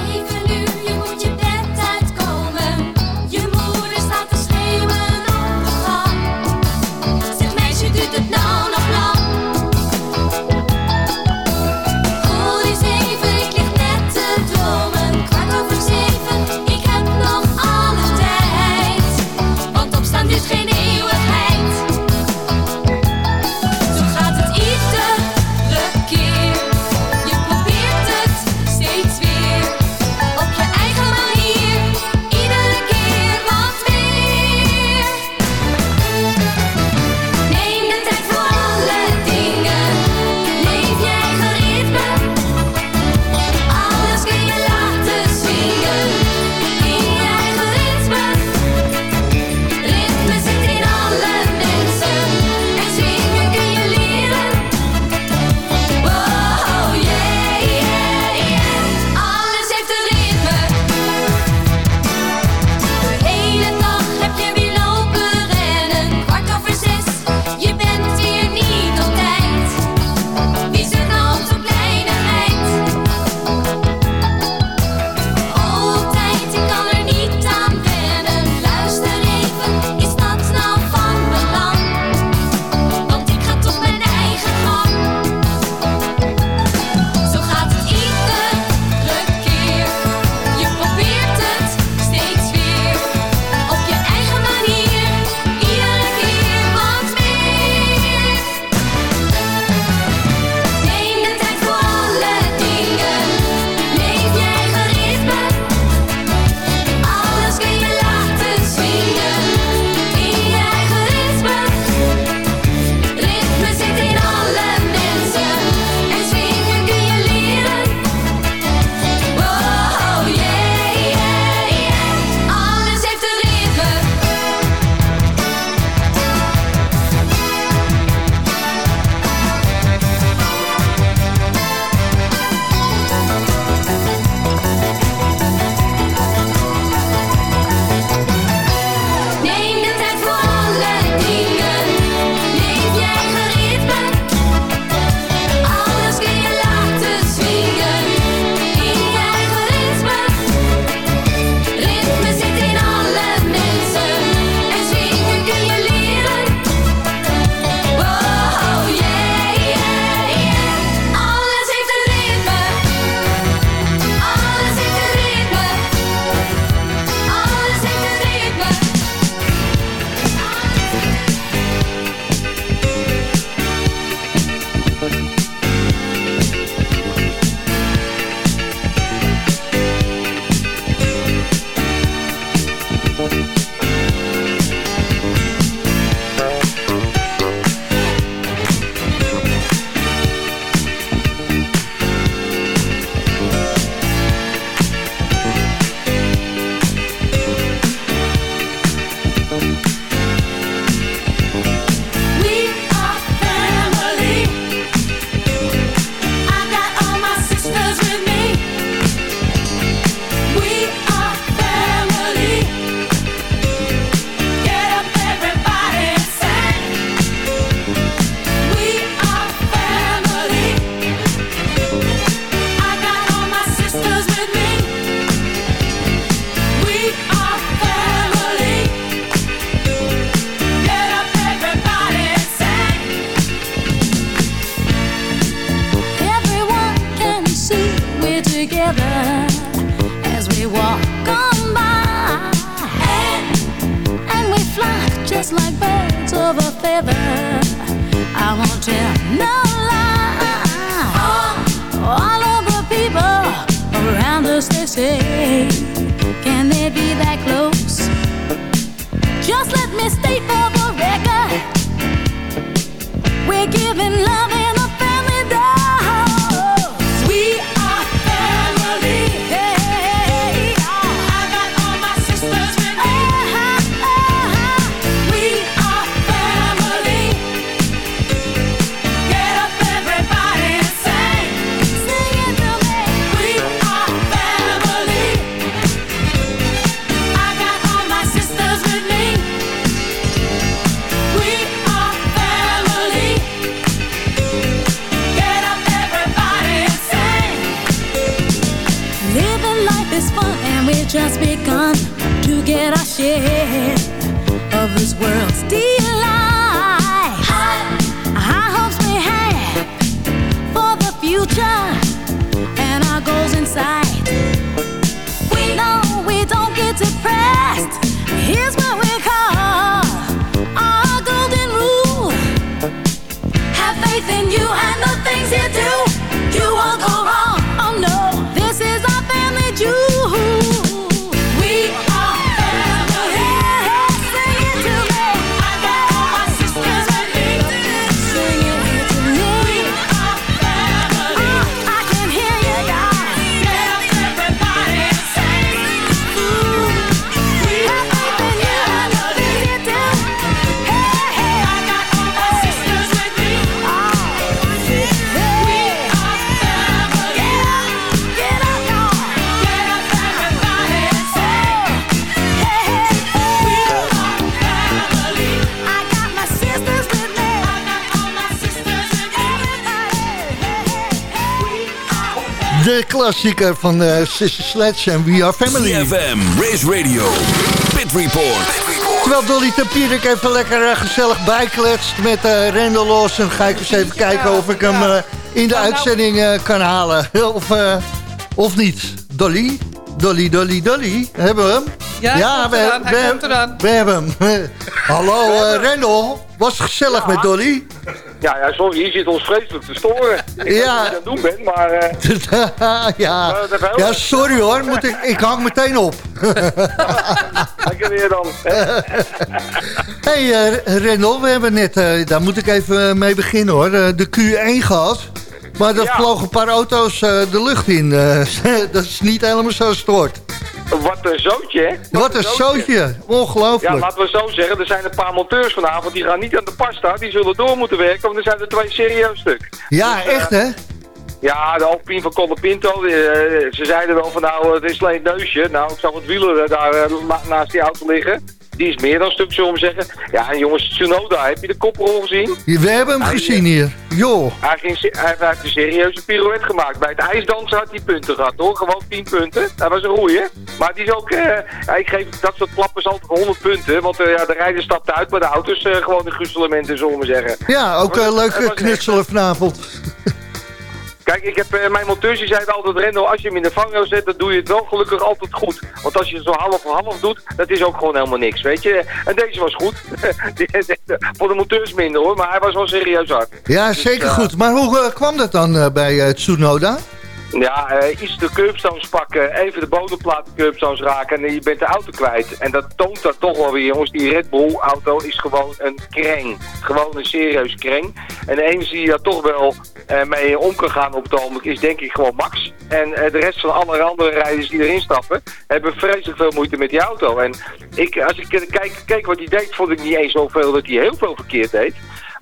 Klassieker van uh, Sister Sledge en We Are Family. CFM, Race Radio, Pit Report. Terwijl Dolly Tempierik even lekker eh, gezellig bijkletst met uh, Randall Lawson... ga ik eens even kijken of ik hem eh, in de uitzending eh, kan halen. Of, eh, of niet. Dolly? Dolly, Dolly, Dolly. Hebben we hem? Ja, hij komt eraan, hij we, komt eraan. we hebben hem. Hallo uh, Randall. Was het gezellig met Dolly? Ja, ja, sorry, hier zit ons vreselijk te storen. Ik weet Ja. niet wat je aan het doen bent, maar... eh, ja. heel- ja, sorry hoor. Moet ik, ik hang meteen op. lekker weer dan. hey, eh Rendel, we hebben net, eh, daar moet ik even mee beginnen hoor, eh, de Q1 gehad. Maar dat Ja. vlogen een paar auto's eh, de lucht in. eh, dat is niet helemaal zo stoort. Wat een zootje, hè? Wat een zootje. Ongelooflijk. Ja, laten we zo zeggen, er zijn een paar monteurs vanavond, die gaan niet aan de pasta, die zullen door moeten werken, want er zijn er twee serieus stuk. Ja, Dus, eh, echt hè? Ja, de Alpine van Colin Pinto, eh, ze zeiden wel van nou, het is alleen neusje. Nou, ik zag het wielen daar eh, na- naast die auto liggen. Die is meer dan stuk, zullen we zeggen. Ja, en jongens, Tsunoda, heb je de koprol gezien? We hebben hem Hij, gezien hier. Joh. Hij, ging, hij heeft een serieuze pirouette gemaakt. Bij het ijsdansen had hij punten gehad hoor. Gewoon 10 punten. Dat was een roeien. Maar die is ook... eh, ik geef dat soort klappers altijd 100 punten. Want eh, ja, de rijder stapt uit, maar de auto is eh, gewoon een gruzelementen, zullen we zeggen. Ja, ook Het uh, was- leuk het was eh, knutselen vanavond. Kijk, ik heb, eh, mijn monteurs die zeiden altijd, Rendo, als je hem in de vangrail zet, dan doe je het wel gelukkig altijd goed. Want als je het zo half voor half doet, dat is ook gewoon helemaal niks, weet je. En deze was goed. Die- Voor de monteurs minder hoor, maar hij was wel serieus hard. Ja, Dus, zeker eh, goed. Maar hoe eh, kwam dat dan eh, bij eh, Tsunoda? Ja, eh, iets de curbstones pakken, even de bodemplaat curbstones raken en je bent de auto kwijt. En dat toont dat toch wel weer, jongens. Die Red Bull auto is gewoon een kreng. Gewoon een serieus kreng. En de enige die daar toch wel eh, mee om kan gaan op het ogenblik is denk ik gewoon Max. En eh, de rest van alle andere rijders die erin stappen, hebben vreselijk veel moeite met die auto. En ik, als ik kijk, kijk wat hij deed, vond ik niet eens zoveel dat hij heel veel verkeerd deed.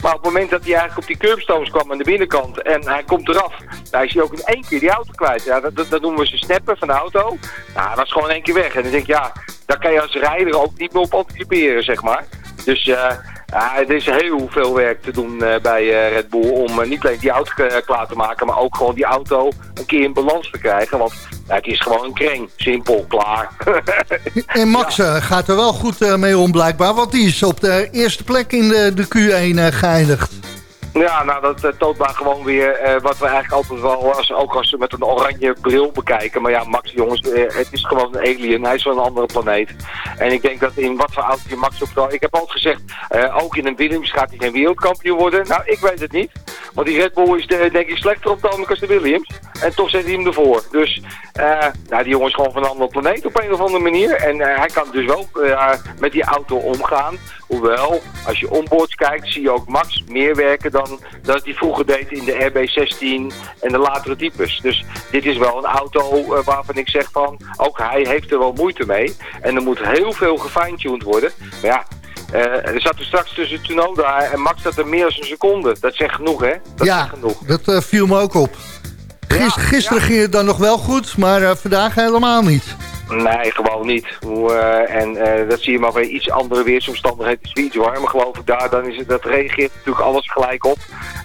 Maar op het moment dat hij eigenlijk op die curbstones kwam aan de binnenkant en hij komt eraf, dan is hij ook in één keer die auto kwijt. Ja, dat, dat, noemen we ze snappen van de auto. Nou, dat is gewoon één keer weg. En dan denk ik, ja, daar kan je als rijder ook niet meer op anticiperen, zeg maar. Dus eh, ja, er is heel veel werk te doen eh, bij eh, Red Bull om eh, niet alleen die auto klaar te maken, maar ook gewoon die auto een keer in balans te krijgen. Want het is gewoon een kreng. Simpel, klaar. En Max gaat er wel goed mee om blijkbaar, want die is op de eerste plek in de, de Q1 eh, geëindigd. Ja, nou dat uh, toont maar gewoon weer uh, wat we eigenlijk altijd wel, als, ook als we met een oranje bril bekijken. Maar ja, Max jongens, uh, het is gewoon een alien. Hij is van een andere planeet. En ik denk dat in wat voor auto Max ook wel... Ik heb altijd gezegd, ook in een Williams gaat hij geen wereldkampioen worden. Nou, ik weet het niet. Want die Red Bull is de, denk ik slechter op dan als de Williams. En toch zet hij hem ervoor. Dus nou, die jongen is gewoon van een andere planeet op een of andere manier. En hij kan dus wel met die auto omgaan. Hoewel, als je onboards kijkt, zie je ook Max meer werken dan dat hij vroeger deed in de RB16 en de latere types. Dus dit is wel een auto uh, waarvan ik zeg van, ook hij heeft er wel moeite mee. En er moet heel veel gefine-tuned worden. Maar ja, uh, er zat er straks tussen Tsunoda en Max dat er meer dan een seconde. Dat zegt genoeg, hè? Dat ja, genoeg. dat uh, viel me ook op. Ja, gisteren ja. ging het dan nog wel goed, maar uh, vandaag helemaal niet. Nee, gewoon niet. Uh, en uh, dat zie je maar bij iets andere weersomstandigheden. Het is iets warmer geloof ik daar. Dan is het, dat reageert natuurlijk alles gelijk op.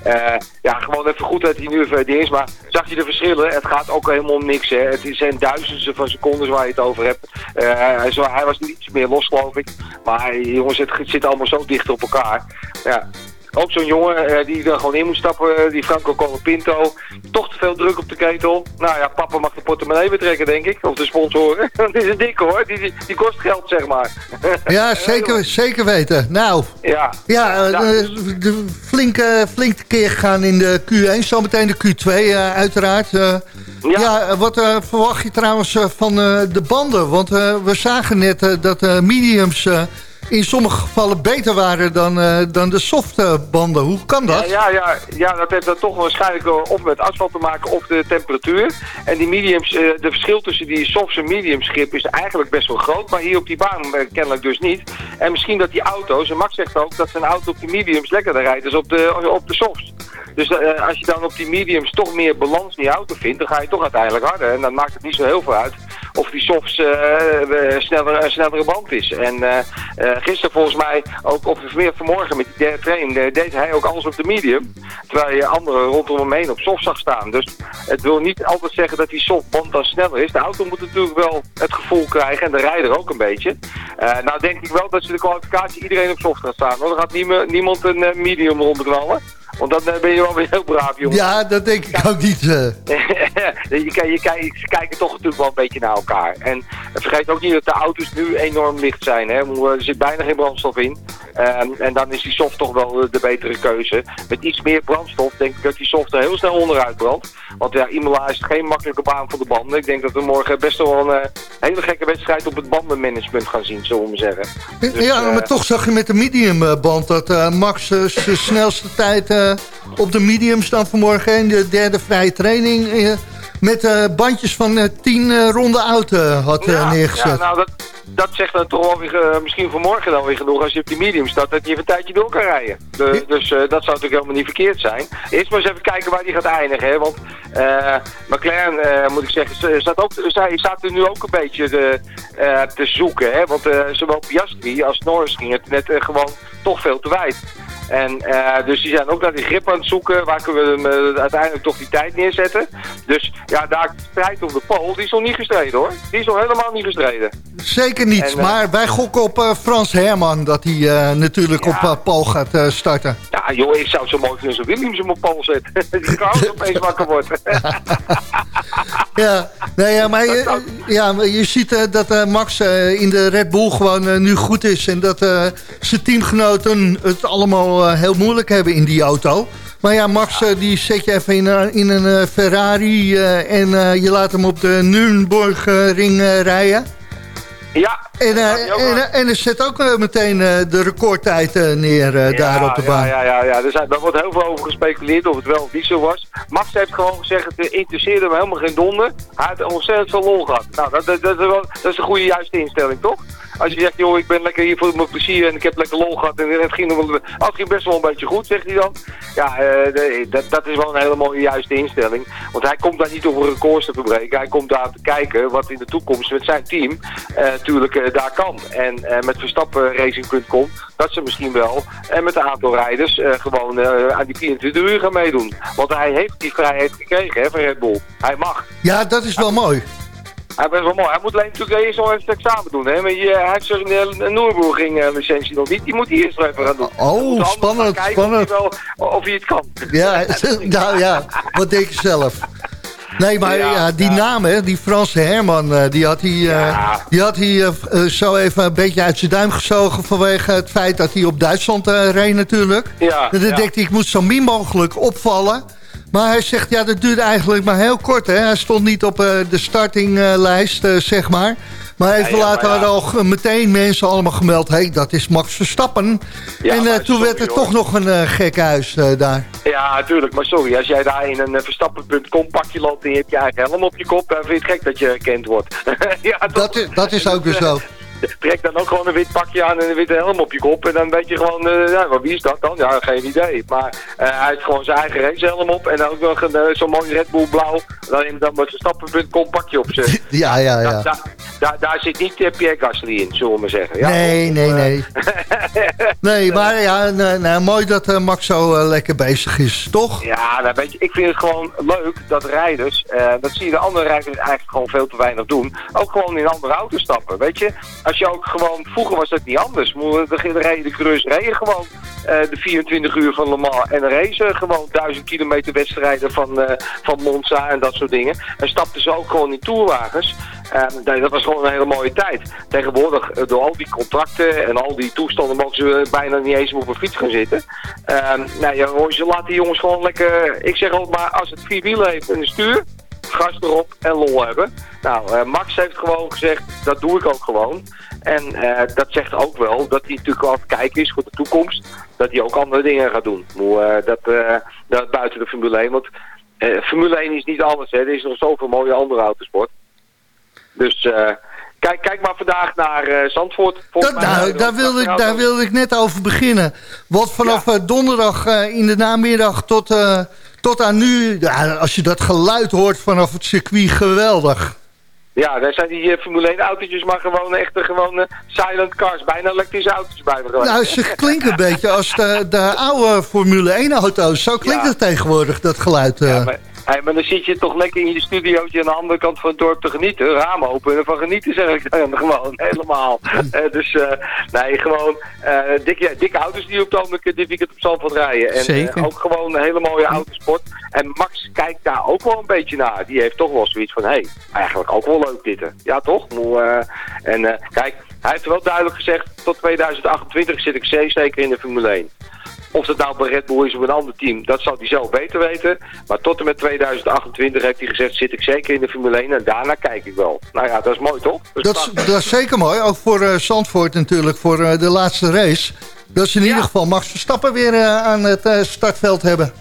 Uh, ja, gewoon even goed dat hij nu even is. Maar zag je de verschillen? Het gaat ook helemaal om niks. Hè. Het zijn duizenden van seconden waar je het over hebt. hij, was iets meer los geloof ik. Maar jongens, het zit allemaal zo dicht op elkaar. Ja, ook zo'n jongen uh, die er gewoon in moet stappen, uh, die Franco Colapinto. Toch te veel druk op de ketel. Nou ja, papa mag de portemonnee betrekken, denk ik. Of de sponsoren. Dat is een dikke hoor. Die, die, die, kost geld, zeg maar. ja, zeker, zeker weten. Nou, ja, ja, uh, de, de flink, flink keer gegaan in de Q1. Zometeen de Q2 uiteraard. Ja. ja. wat verwacht je trouwens van de banden? Want we zagen net dat mediums in sommige gevallen beter waren dan, uh, dan de softbanden. Hoe kan dat? Ja, ja, ja, ja, dat heeft dan toch waarschijnlijk of met asfalt te maken of de temperatuur. En die mediums, uh, de verschil tussen die softs en mediums grip is eigenlijk best wel groot. Maar hier op die baan uh, kennelijk dus niet. En misschien dat die auto's, en Max zegt ook dat zijn auto op die mediums lekkerder rijdt dan op de, op de softs. Dus als je dan op die mediums toch meer balans in je auto vindt, dan ga je toch uiteindelijk harder. En dan maakt het niet zo heel veel uit of die softs uh, sneller, snellere band is. En uh, gisteren volgens mij, ook of meer vanmorgen met die derde training, deed hij ook alles op de medium. Terwijl je anderen rondom hem heen op soft zag staan. Dus het wil niet altijd zeggen dat die softband dan sneller is. De auto moet natuurlijk wel het gevoel krijgen en de rijder ook een beetje. nou denk ik wel dat ze de kwalificatie iedereen op soft gaat staan. Want dan gaat niemand, niemand een medium rondknallen. Want dan ben je wel weer heel braaf, jongen. Ja, dat denk ik ook niet. Uh. je, je, je, ze kijken toch natuurlijk wel een beetje naar elkaar. En vergeet ook niet dat de auto's nu enorm licht zijn. Hè. Er zit bijna geen brandstof in. Um, en dan is die soft toch wel de betere keuze. Met iets meer brandstof denk ik dat die soft er heel snel onderuit brandt. Want ja, Imola is geen makkelijke baan voor de banden. Ik denk dat we morgen best wel een uh, hele gekke wedstrijd op het bandenmanagement gaan zien, zullen we maar zeggen. Dus, ja, maar uh, toch zag je met de mediumband dat uh, Max zijn snelste tijd op de mediums dan vanmorgen in de derde vrije training met uh, bandjes van uh, 10 uh, ronde oud had ja, neergezet. Ja, nou, dat, dat zegt dan toch wel weer, misschien vanmorgen dan weer genoeg als je op die medium staat, dat je even een tijdje door kan rijden. De, dus dat zou natuurlijk helemaal niet verkeerd zijn. Eerst maar eens even kijken waar die gaat eindigen, hè, want McLaren, moet ik zeggen, staat, ook, staat er nu ook een beetje de, te zoeken, hè, want zowel Piastri als Norris ging het net gewoon toch veel te wijd. En uh, dus die zijn ook naar die grip aan het zoeken. Waar kunnen we hem uh, uiteindelijk toch die tijd neerzetten. Dus ja, daar strijd om de pol. Die is nog niet gestreden hoor. Die is nog helemaal niet gestreden. Zeker niet. En, uh, maar wij gokken op Frans Herman. Dat hij natuurlijk ja. op Paul gaat starten. Ja joh, ik zou zo mooi vinden als Williams hem op Paul zetten. die kan ook opeens wakker worden. ja, nee, ja, maar je, ja, je ziet dat Max in de Red Bull gewoon nu goed is. En dat zijn teamgenoten het allemaal heel moeilijk hebben in die auto. Maar ja, Max die zet je even in, in een Ferrari en je laat hem op de Nürnbergring rijden. Ja. En, uh, en, en er zet ook uh, meteen de recordtijd neer ja, daar op de baan. Ja, ja, ja. Er, zijn, er wordt heel veel over gespeculeerd of het wel of niet zo was. Max heeft gewoon gezegd, het interesseerde hem helemaal geen donder. Hij heeft ontzettend veel lol gehad. Nou, dat, dat, dat, dat is een goede juiste instelling, toch? Als je zegt, joh, ik ben lekker hier voor mijn plezier en ik heb lekker lol gehad en het ging, best wel een beetje goed, zegt hij dan. Ja, uh, dat, dat is wel een hele mooie juiste instelling. Want hij komt daar niet om records te verbreken. Hij komt daar te kijken wat in de toekomst met zijn team uh, natuurlijk uh, daar kan. En met verstappenracing.com dat ze misschien wel en met een aantal rijders gewoon aan die 24 uur gaan meedoen. Want hij heeft die vrijheid gekregen hè, van Red Bull. Hij mag. Ja, dat is wel mooi. Hij is wel mooi. Hij moet alleen natuurlijk eerst nog even het examen doen. Hè? Maar je, hij heeft zijn uh, Nürburgring uh, licentie nog niet. Die moet hij eerst even gaan doen. Oh, spannend, kijken spannend. Of hij, wel, of hij het kan. Ja, nou ja, wat denk je zelf? Nee, maar ja, ja die naam, hè, die Franse Herman, uh, die had hij, uh, ja. die had hij uh, zo even een beetje uit zijn duim gezogen... vanwege het feit dat hij op Duitsland reed natuurlijk. Ja, en dan dacht hij, ik moet zo min mogelijk opvallen. Maar hij zegt, ja, dat duurde eigenlijk maar heel kort. Hè. Hij stond niet op de startinglijst, zeg maar. Maar even Ja, ja, later ja. al meteen mensen allemaal gemeld... hé, hey, dat is Max Verstappen. En maar toen sorry, werd er hoor. toch nog een gek huis daar. Ja, natuurlijk. Maar sorry, als jij daar in een verstappen.com pakje loopt en je hebt je eigen helm op je kop, dan vind je het gek dat je herkend wordt. ja, toch? Dat is, dat is ook weer zo. Trek dan ook gewoon een wit pakje aan en een witte helm op je kop. En dan weet je gewoon, uh, ja, wie is dat dan? Ja, geen idee. Maar uh, hij heeft gewoon zijn eigen racehelm op. En dan ook nog een, uh, zo'n mooi Red Bull blauw. Dan neemt dan met verstappen.com pakje op zijn. ja, ja, ja. Da, da, da, daar zit niet Pierre Gasly in, zullen we maar zeggen. Ja, nee, nee, nee. nee, maar ja, nee, mooi dat Max zo lekker bezig is, toch? Ja, nou, weet je, ik vind het gewoon leuk dat rijders, dat zie je de andere rijders eigenlijk gewoon veel te weinig doen, ook gewoon in andere auto's stappen, weet je. Als je ook gewoon, vroeger was dat niet anders, de, de reden de coureurs reden gewoon de 24 uur van Le Mans en racen gewoon 1000 kilometer wedstrijden van, van Monza en dat soort dingen. En stapten ze ook gewoon in tourwagens. Um, nee, dat was gewoon een hele mooie tijd. Tegenwoordig, uh, door al die contracten en al die toestanden, mogen ze bijna niet eens op een fiets gaan zitten. Um, nou ja, ze laten die jongens gewoon lekker, ik zeg ook maar, als het vier wielen heeft en een stuur, gas erop en lol hebben. Nou, uh, Max heeft gewoon gezegd, dat doe ik ook gewoon. En uh, dat zegt ook wel dat hij natuurlijk wel aan het kijken is voor de toekomst. Dat hij ook andere dingen gaat doen. Maar, dat, dat buiten de Formule 1, want Formule 1 is niet alles. Hè. Er is nog zoveel mooie andere autosport. Dus uh, kijk, kijk maar vandaag naar uh, Zandvoort. Dat, nou, daar, wilde ik, daar wilde ik net over beginnen. Want vanaf ja. uh, donderdag in de namiddag tot, tot aan nu... Ja, als je dat geluid hoort vanaf het circuit, geweldig. Ja, daar zijn die Formule 1 autootjes maar gewoon echt gewone silent cars. Bijna elektrische auto's bij me Nou, ze klinken een beetje als de, de oude Formule 1 auto's. Zo klinkt ja. het tegenwoordig, dat geluid. Ja, maar... Hey, maar dan zit je toch lekker in je studiootje aan de andere kant van het dorp te genieten. Ramen open en van genieten zeg ik dan gewoon helemaal. uh, dus uh, nee, gewoon uh, dikke, dikke auto's die op het ogenblik dit weekend op Zandvoort rijden. En Zeker. ook gewoon een hele mooie autosport. En Max kijkt daar ook wel een beetje naar. Die heeft toch wel zoiets van, hé, hey, eigenlijk ook wel leuk dit. Ja toch? en kijk, hij heeft wel duidelijk gezegd, tot 2028 zit ik zeker in de Formule 1. Of dat nou bij Red Bull is of een ander team, dat zal hij zelf beter weten. Maar tot en met 2028 heeft hij gezegd, zit ik zeker in de Formule 1 en daarna kijk ik wel. Nou ja, dat is mooi toch? Dat, dat, is, dat is zeker mooi, ook voor uh, Zandvoort natuurlijk, voor uh, de laatste race. Dat ze in ja. ieder geval Max Verstappen weer uh, aan het startveld hebben.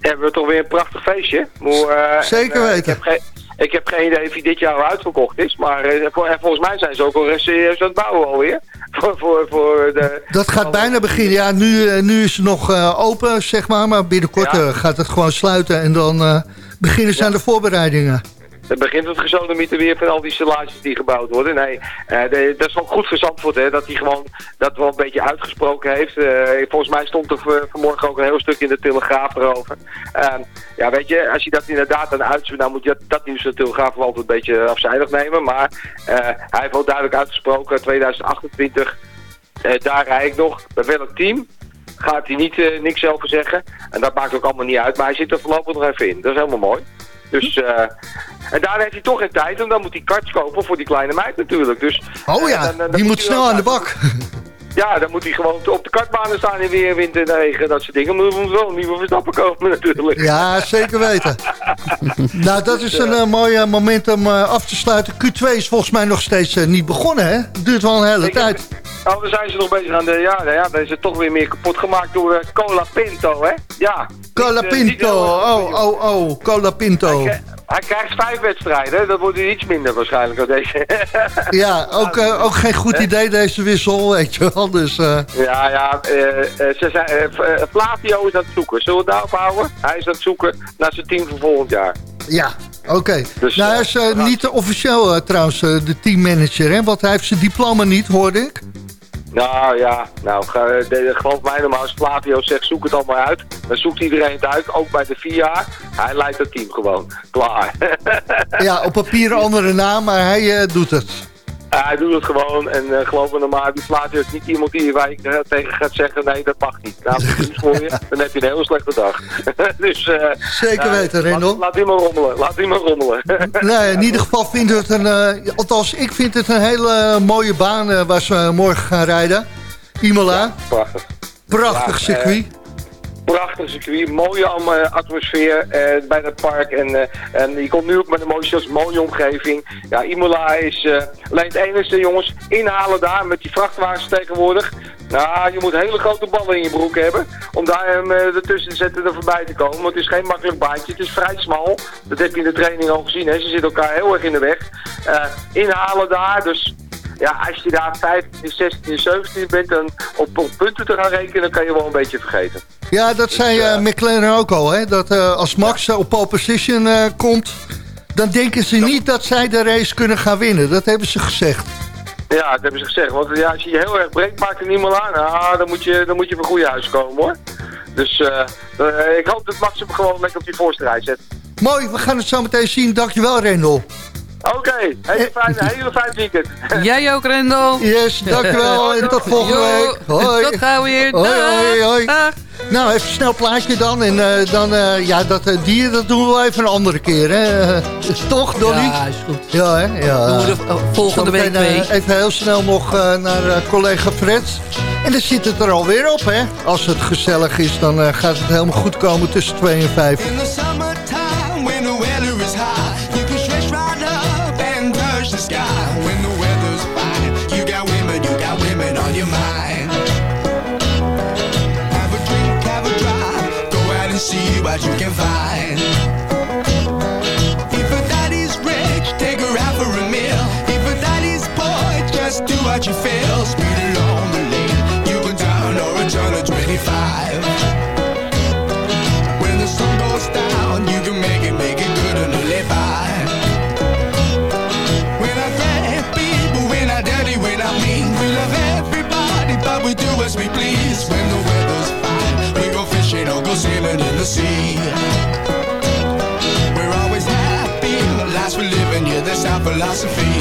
Hebben we toch weer een prachtig feestje. Maar, zeker en, weten. Ik heb, ik heb geen idee of hij dit jaar al uitverkocht is. Maar voor, volgens mij zijn ze ook al serieus aan het bouwen alweer. Voor, voor, voor de, dat gaat bijna beginnen. Ja, nu, nu is het nog uh, open, zeg maar. Maar binnenkort ja. gaat het gewoon sluiten. En dan beginnen ze ja. aan de voorbereidingen. Dan begint het gezodemieter weer van al die stellages die gebouwd worden. Nee, de, dat is ook goed gezantwoord, hè. Dat hij gewoon dat wel een beetje uitgesproken heeft. volgens mij stond er vanmorgen ook een heel stuk in de Telegraaf erover. ja, weet je, als je dat inderdaad aan uitzoekt, nou moet je dat, nieuws van de Telegraaf wel altijd een beetje afzijdig nemen. Maar hij heeft wel duidelijk uitgesproken, 2028, daar rijd ik nog. Bij welk team? Gaat hij niet niks over zeggen. En dat maakt ook allemaal niet uit. Maar hij zit er voorlopig nog even in. Dat is helemaal mooi. Dus, uh, en daar heeft hij toch geen tijd. En dan moet hij karts kopen voor die kleine meid natuurlijk. Dus, oh ja, dan, dan die moet, moet snel aan de bak. Ja, dan moet hij gewoon op de kartbanen staan in weer, wind en regen, dat soort dingen. Maar er moet wel een nieuwe verstappen komen natuurlijk. Ja, zeker weten. nou, dat is een uh, mooi moment om uh, af te sluiten. Q2 is volgens mij nog steeds uh, niet begonnen, hè? Het duurt wel een hele Ik, tijd. Oh, dan zijn ze nog bezig aan de... Ja, nou ja dan is het toch weer meer kapot gemaakt door Cola Pinto, hè? Ja. Cola niet, Pinto, oh, oh, oh, Cola Pinto. Hij, hij krijgt vijf wedstrijden, dat wordt iets minder waarschijnlijk dan deze. ja, ook, uh, ook geen goed idee deze wissel, weet je wel. Dus. Ja, ja, ze zijn, Flavio is aan het zoeken. Zullen we het daarop houden? Hij is aan het zoeken naar zijn team voor volgend jaar. Ja, oké. Okay. Dus, nou, hij is niet officieel trouwens de teammanager, hè? Want hij heeft zijn diploma niet, hoorde ik. Nou ja, nou, ga- de- geloof mij maar, als Flavio zegt zoek het allemaal uit, dan zoekt iedereen het uit, ook bij de vier jaar. Hij leidt het team gewoon. Klaar. Ja, op papier een andere naam, maar hij eh, doet het. Hij doet het gewoon en eh, geloof me maar, die Flavio is niet iemand die waar ik eh, tegen gaat zeggen, nee dat mag niet. Nou, voor je, dan heb je een hele slechte dag. dus, eh, Zeker weten, Rendel. Laat, laat die maar rommelen, laat die maar rommelen. Nee, in ieder geval vind ik het een... eh, althans, ik vind het een hele mooie baan eh, waar ze morgen gaan rijden. Imola, Prachtig. prachtig Ja, circuit. Prachtig circuit, mooie eh, atmosfeer eh, bij het park. En, eh, en je komt nu ook met een mooie mooie omgeving. Ja, Imola is eh, alleen het enige, jongens, inhalen daar met die vrachtwagens tegenwoordig. Nou, je moet hele grote ballen in je broek hebben om daar hem ertussen te zetten en er voorbij te komen. Want het is geen makkelijk baantje, het is vrij smal. Dat heb je in de training al gezien, hè. ze zitten elkaar heel erg in de weg. Inhalen daar, dus ja, als je daar 15, 16, 17 bent, dan op, op punten te gaan rekenen, dan kan je wel een beetje vergeten. Ja, dat zei eh, McLaren ook al. Hè? Dat eh, als Max eh, op pole position eh, komt... dan denken ze niet dat zij de race kunnen gaan winnen. Dat hebben ze gezegd. Ja, dat hebben ze gezegd. Want ja, als je je heel erg breed maakt in iemand aan, nou, dan moet je, dan moet je van goede huis komen hoor. Dus eh, eh, ik hoop dat Max hem gewoon lekker op die voorste rij zet. Mooi, we gaan het zo meteen zien. Dankjewel, Rendel. Oké, hele fijn, hele fijn weekend. Jij ook, Rendel. Yes, dankjewel. En tot volgende week. Hoi. Tot gauw weer. Hoi, Dag. hoi, hoi. Dag. Nou, even een snel plaatje dan. En eh, dan, eh, ja, dat eh, dier, dat doen we wel even een andere keer, hè? Eh, toch, Dolly? Ja, is goed. Ja, hè? Ja. Doen we de eh, volgende week eh, twee. even heel snel nog eh, naar eh, collega Fred. En dan zit het er alweer op, hè? Als het gezellig is, dan eh, gaat het helemaal goed komen tussen 2 en 5. Philosophy.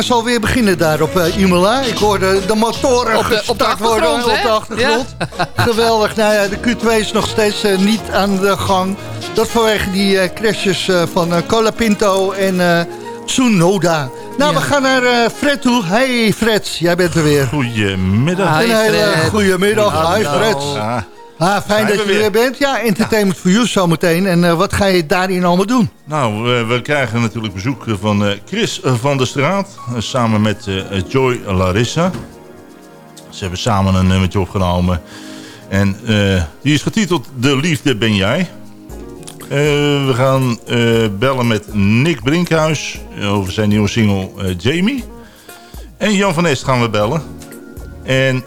Gaan ze alweer beginnen daar op uh, Imola? Ik hoorde de motoren Op de- op de gestart worden op de achtergrond. Geweldig. Nou ja, de Q2 is nog steeds eh, niet aan de gang. Dat vanwege die eh, crashes eh, van Colapinto en eh, Tsunoda. Nou, Ja. we gaan naar eh, Fred toe. Hey Fred, jij bent er weer. Goedemiddag. Hi, Een hele Fred. goede middag. Hi Hallo. Fred. Ja, Ah, fijn dat we je er weer. weer bent. Ja, Entertainment for You zometeen. En eh, wat ga je daarin allemaal doen? nou, eh, we krijgen natuurlijk bezoek van eh, Chris van der Straat. samen met Joy Larissa. Ze hebben samen een nummertje opgenomen. En die is getiteld De Liefde Ben Jij. We gaan bellen met Nick Brinkhuis over zijn nieuwe single Jamie. En Jan van Est gaan we bellen. En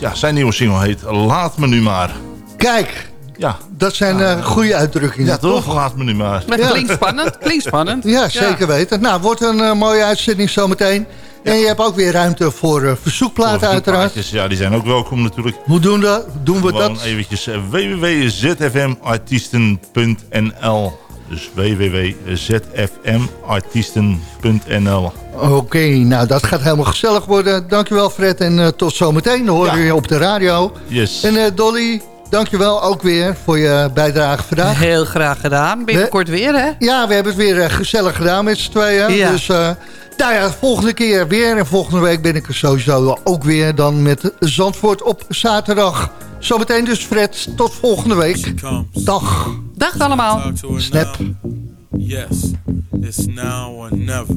ja, zijn nieuwe single heet Laat me nu maar. Kijk, ja. dat zijn eh, goede uitdrukkingen. Ja, toch? Laat me nu maar. maar. Klinkt spannend, klinkt spannend. Ja, zeker weten. Nou, wordt een eh, mooie uitzending zometeen. En je hebt ook weer ruimte voor eh, verzoekplaten uiteraard. Ja, die zijn ook welkom natuurlijk. Hoe doen, dat? doen we dat? eventjes www.zfmartiesten.nl dus www.zfmartiesten.nl Oké, nou dat gaat helemaal gezellig worden. Dankjewel Fred en uh, tot zometeen. Dan horen we je op de radio. Yes. En Dolly, dankjewel ook weer voor je bijdrage vandaag. Heel graag gedaan. Binnenkort weer, hè? Ja, we hebben het weer eh, gezellig gedaan met z'n tweeën. Dus uh, nou ja, volgende keer weer. En volgende week ben ik er sowieso ook weer. Dan met Zandvoort op zaterdag. Zometeen dus, Fred. Tot volgende week. Dag. Dag allemaal. Snap. Yes, it's now or never.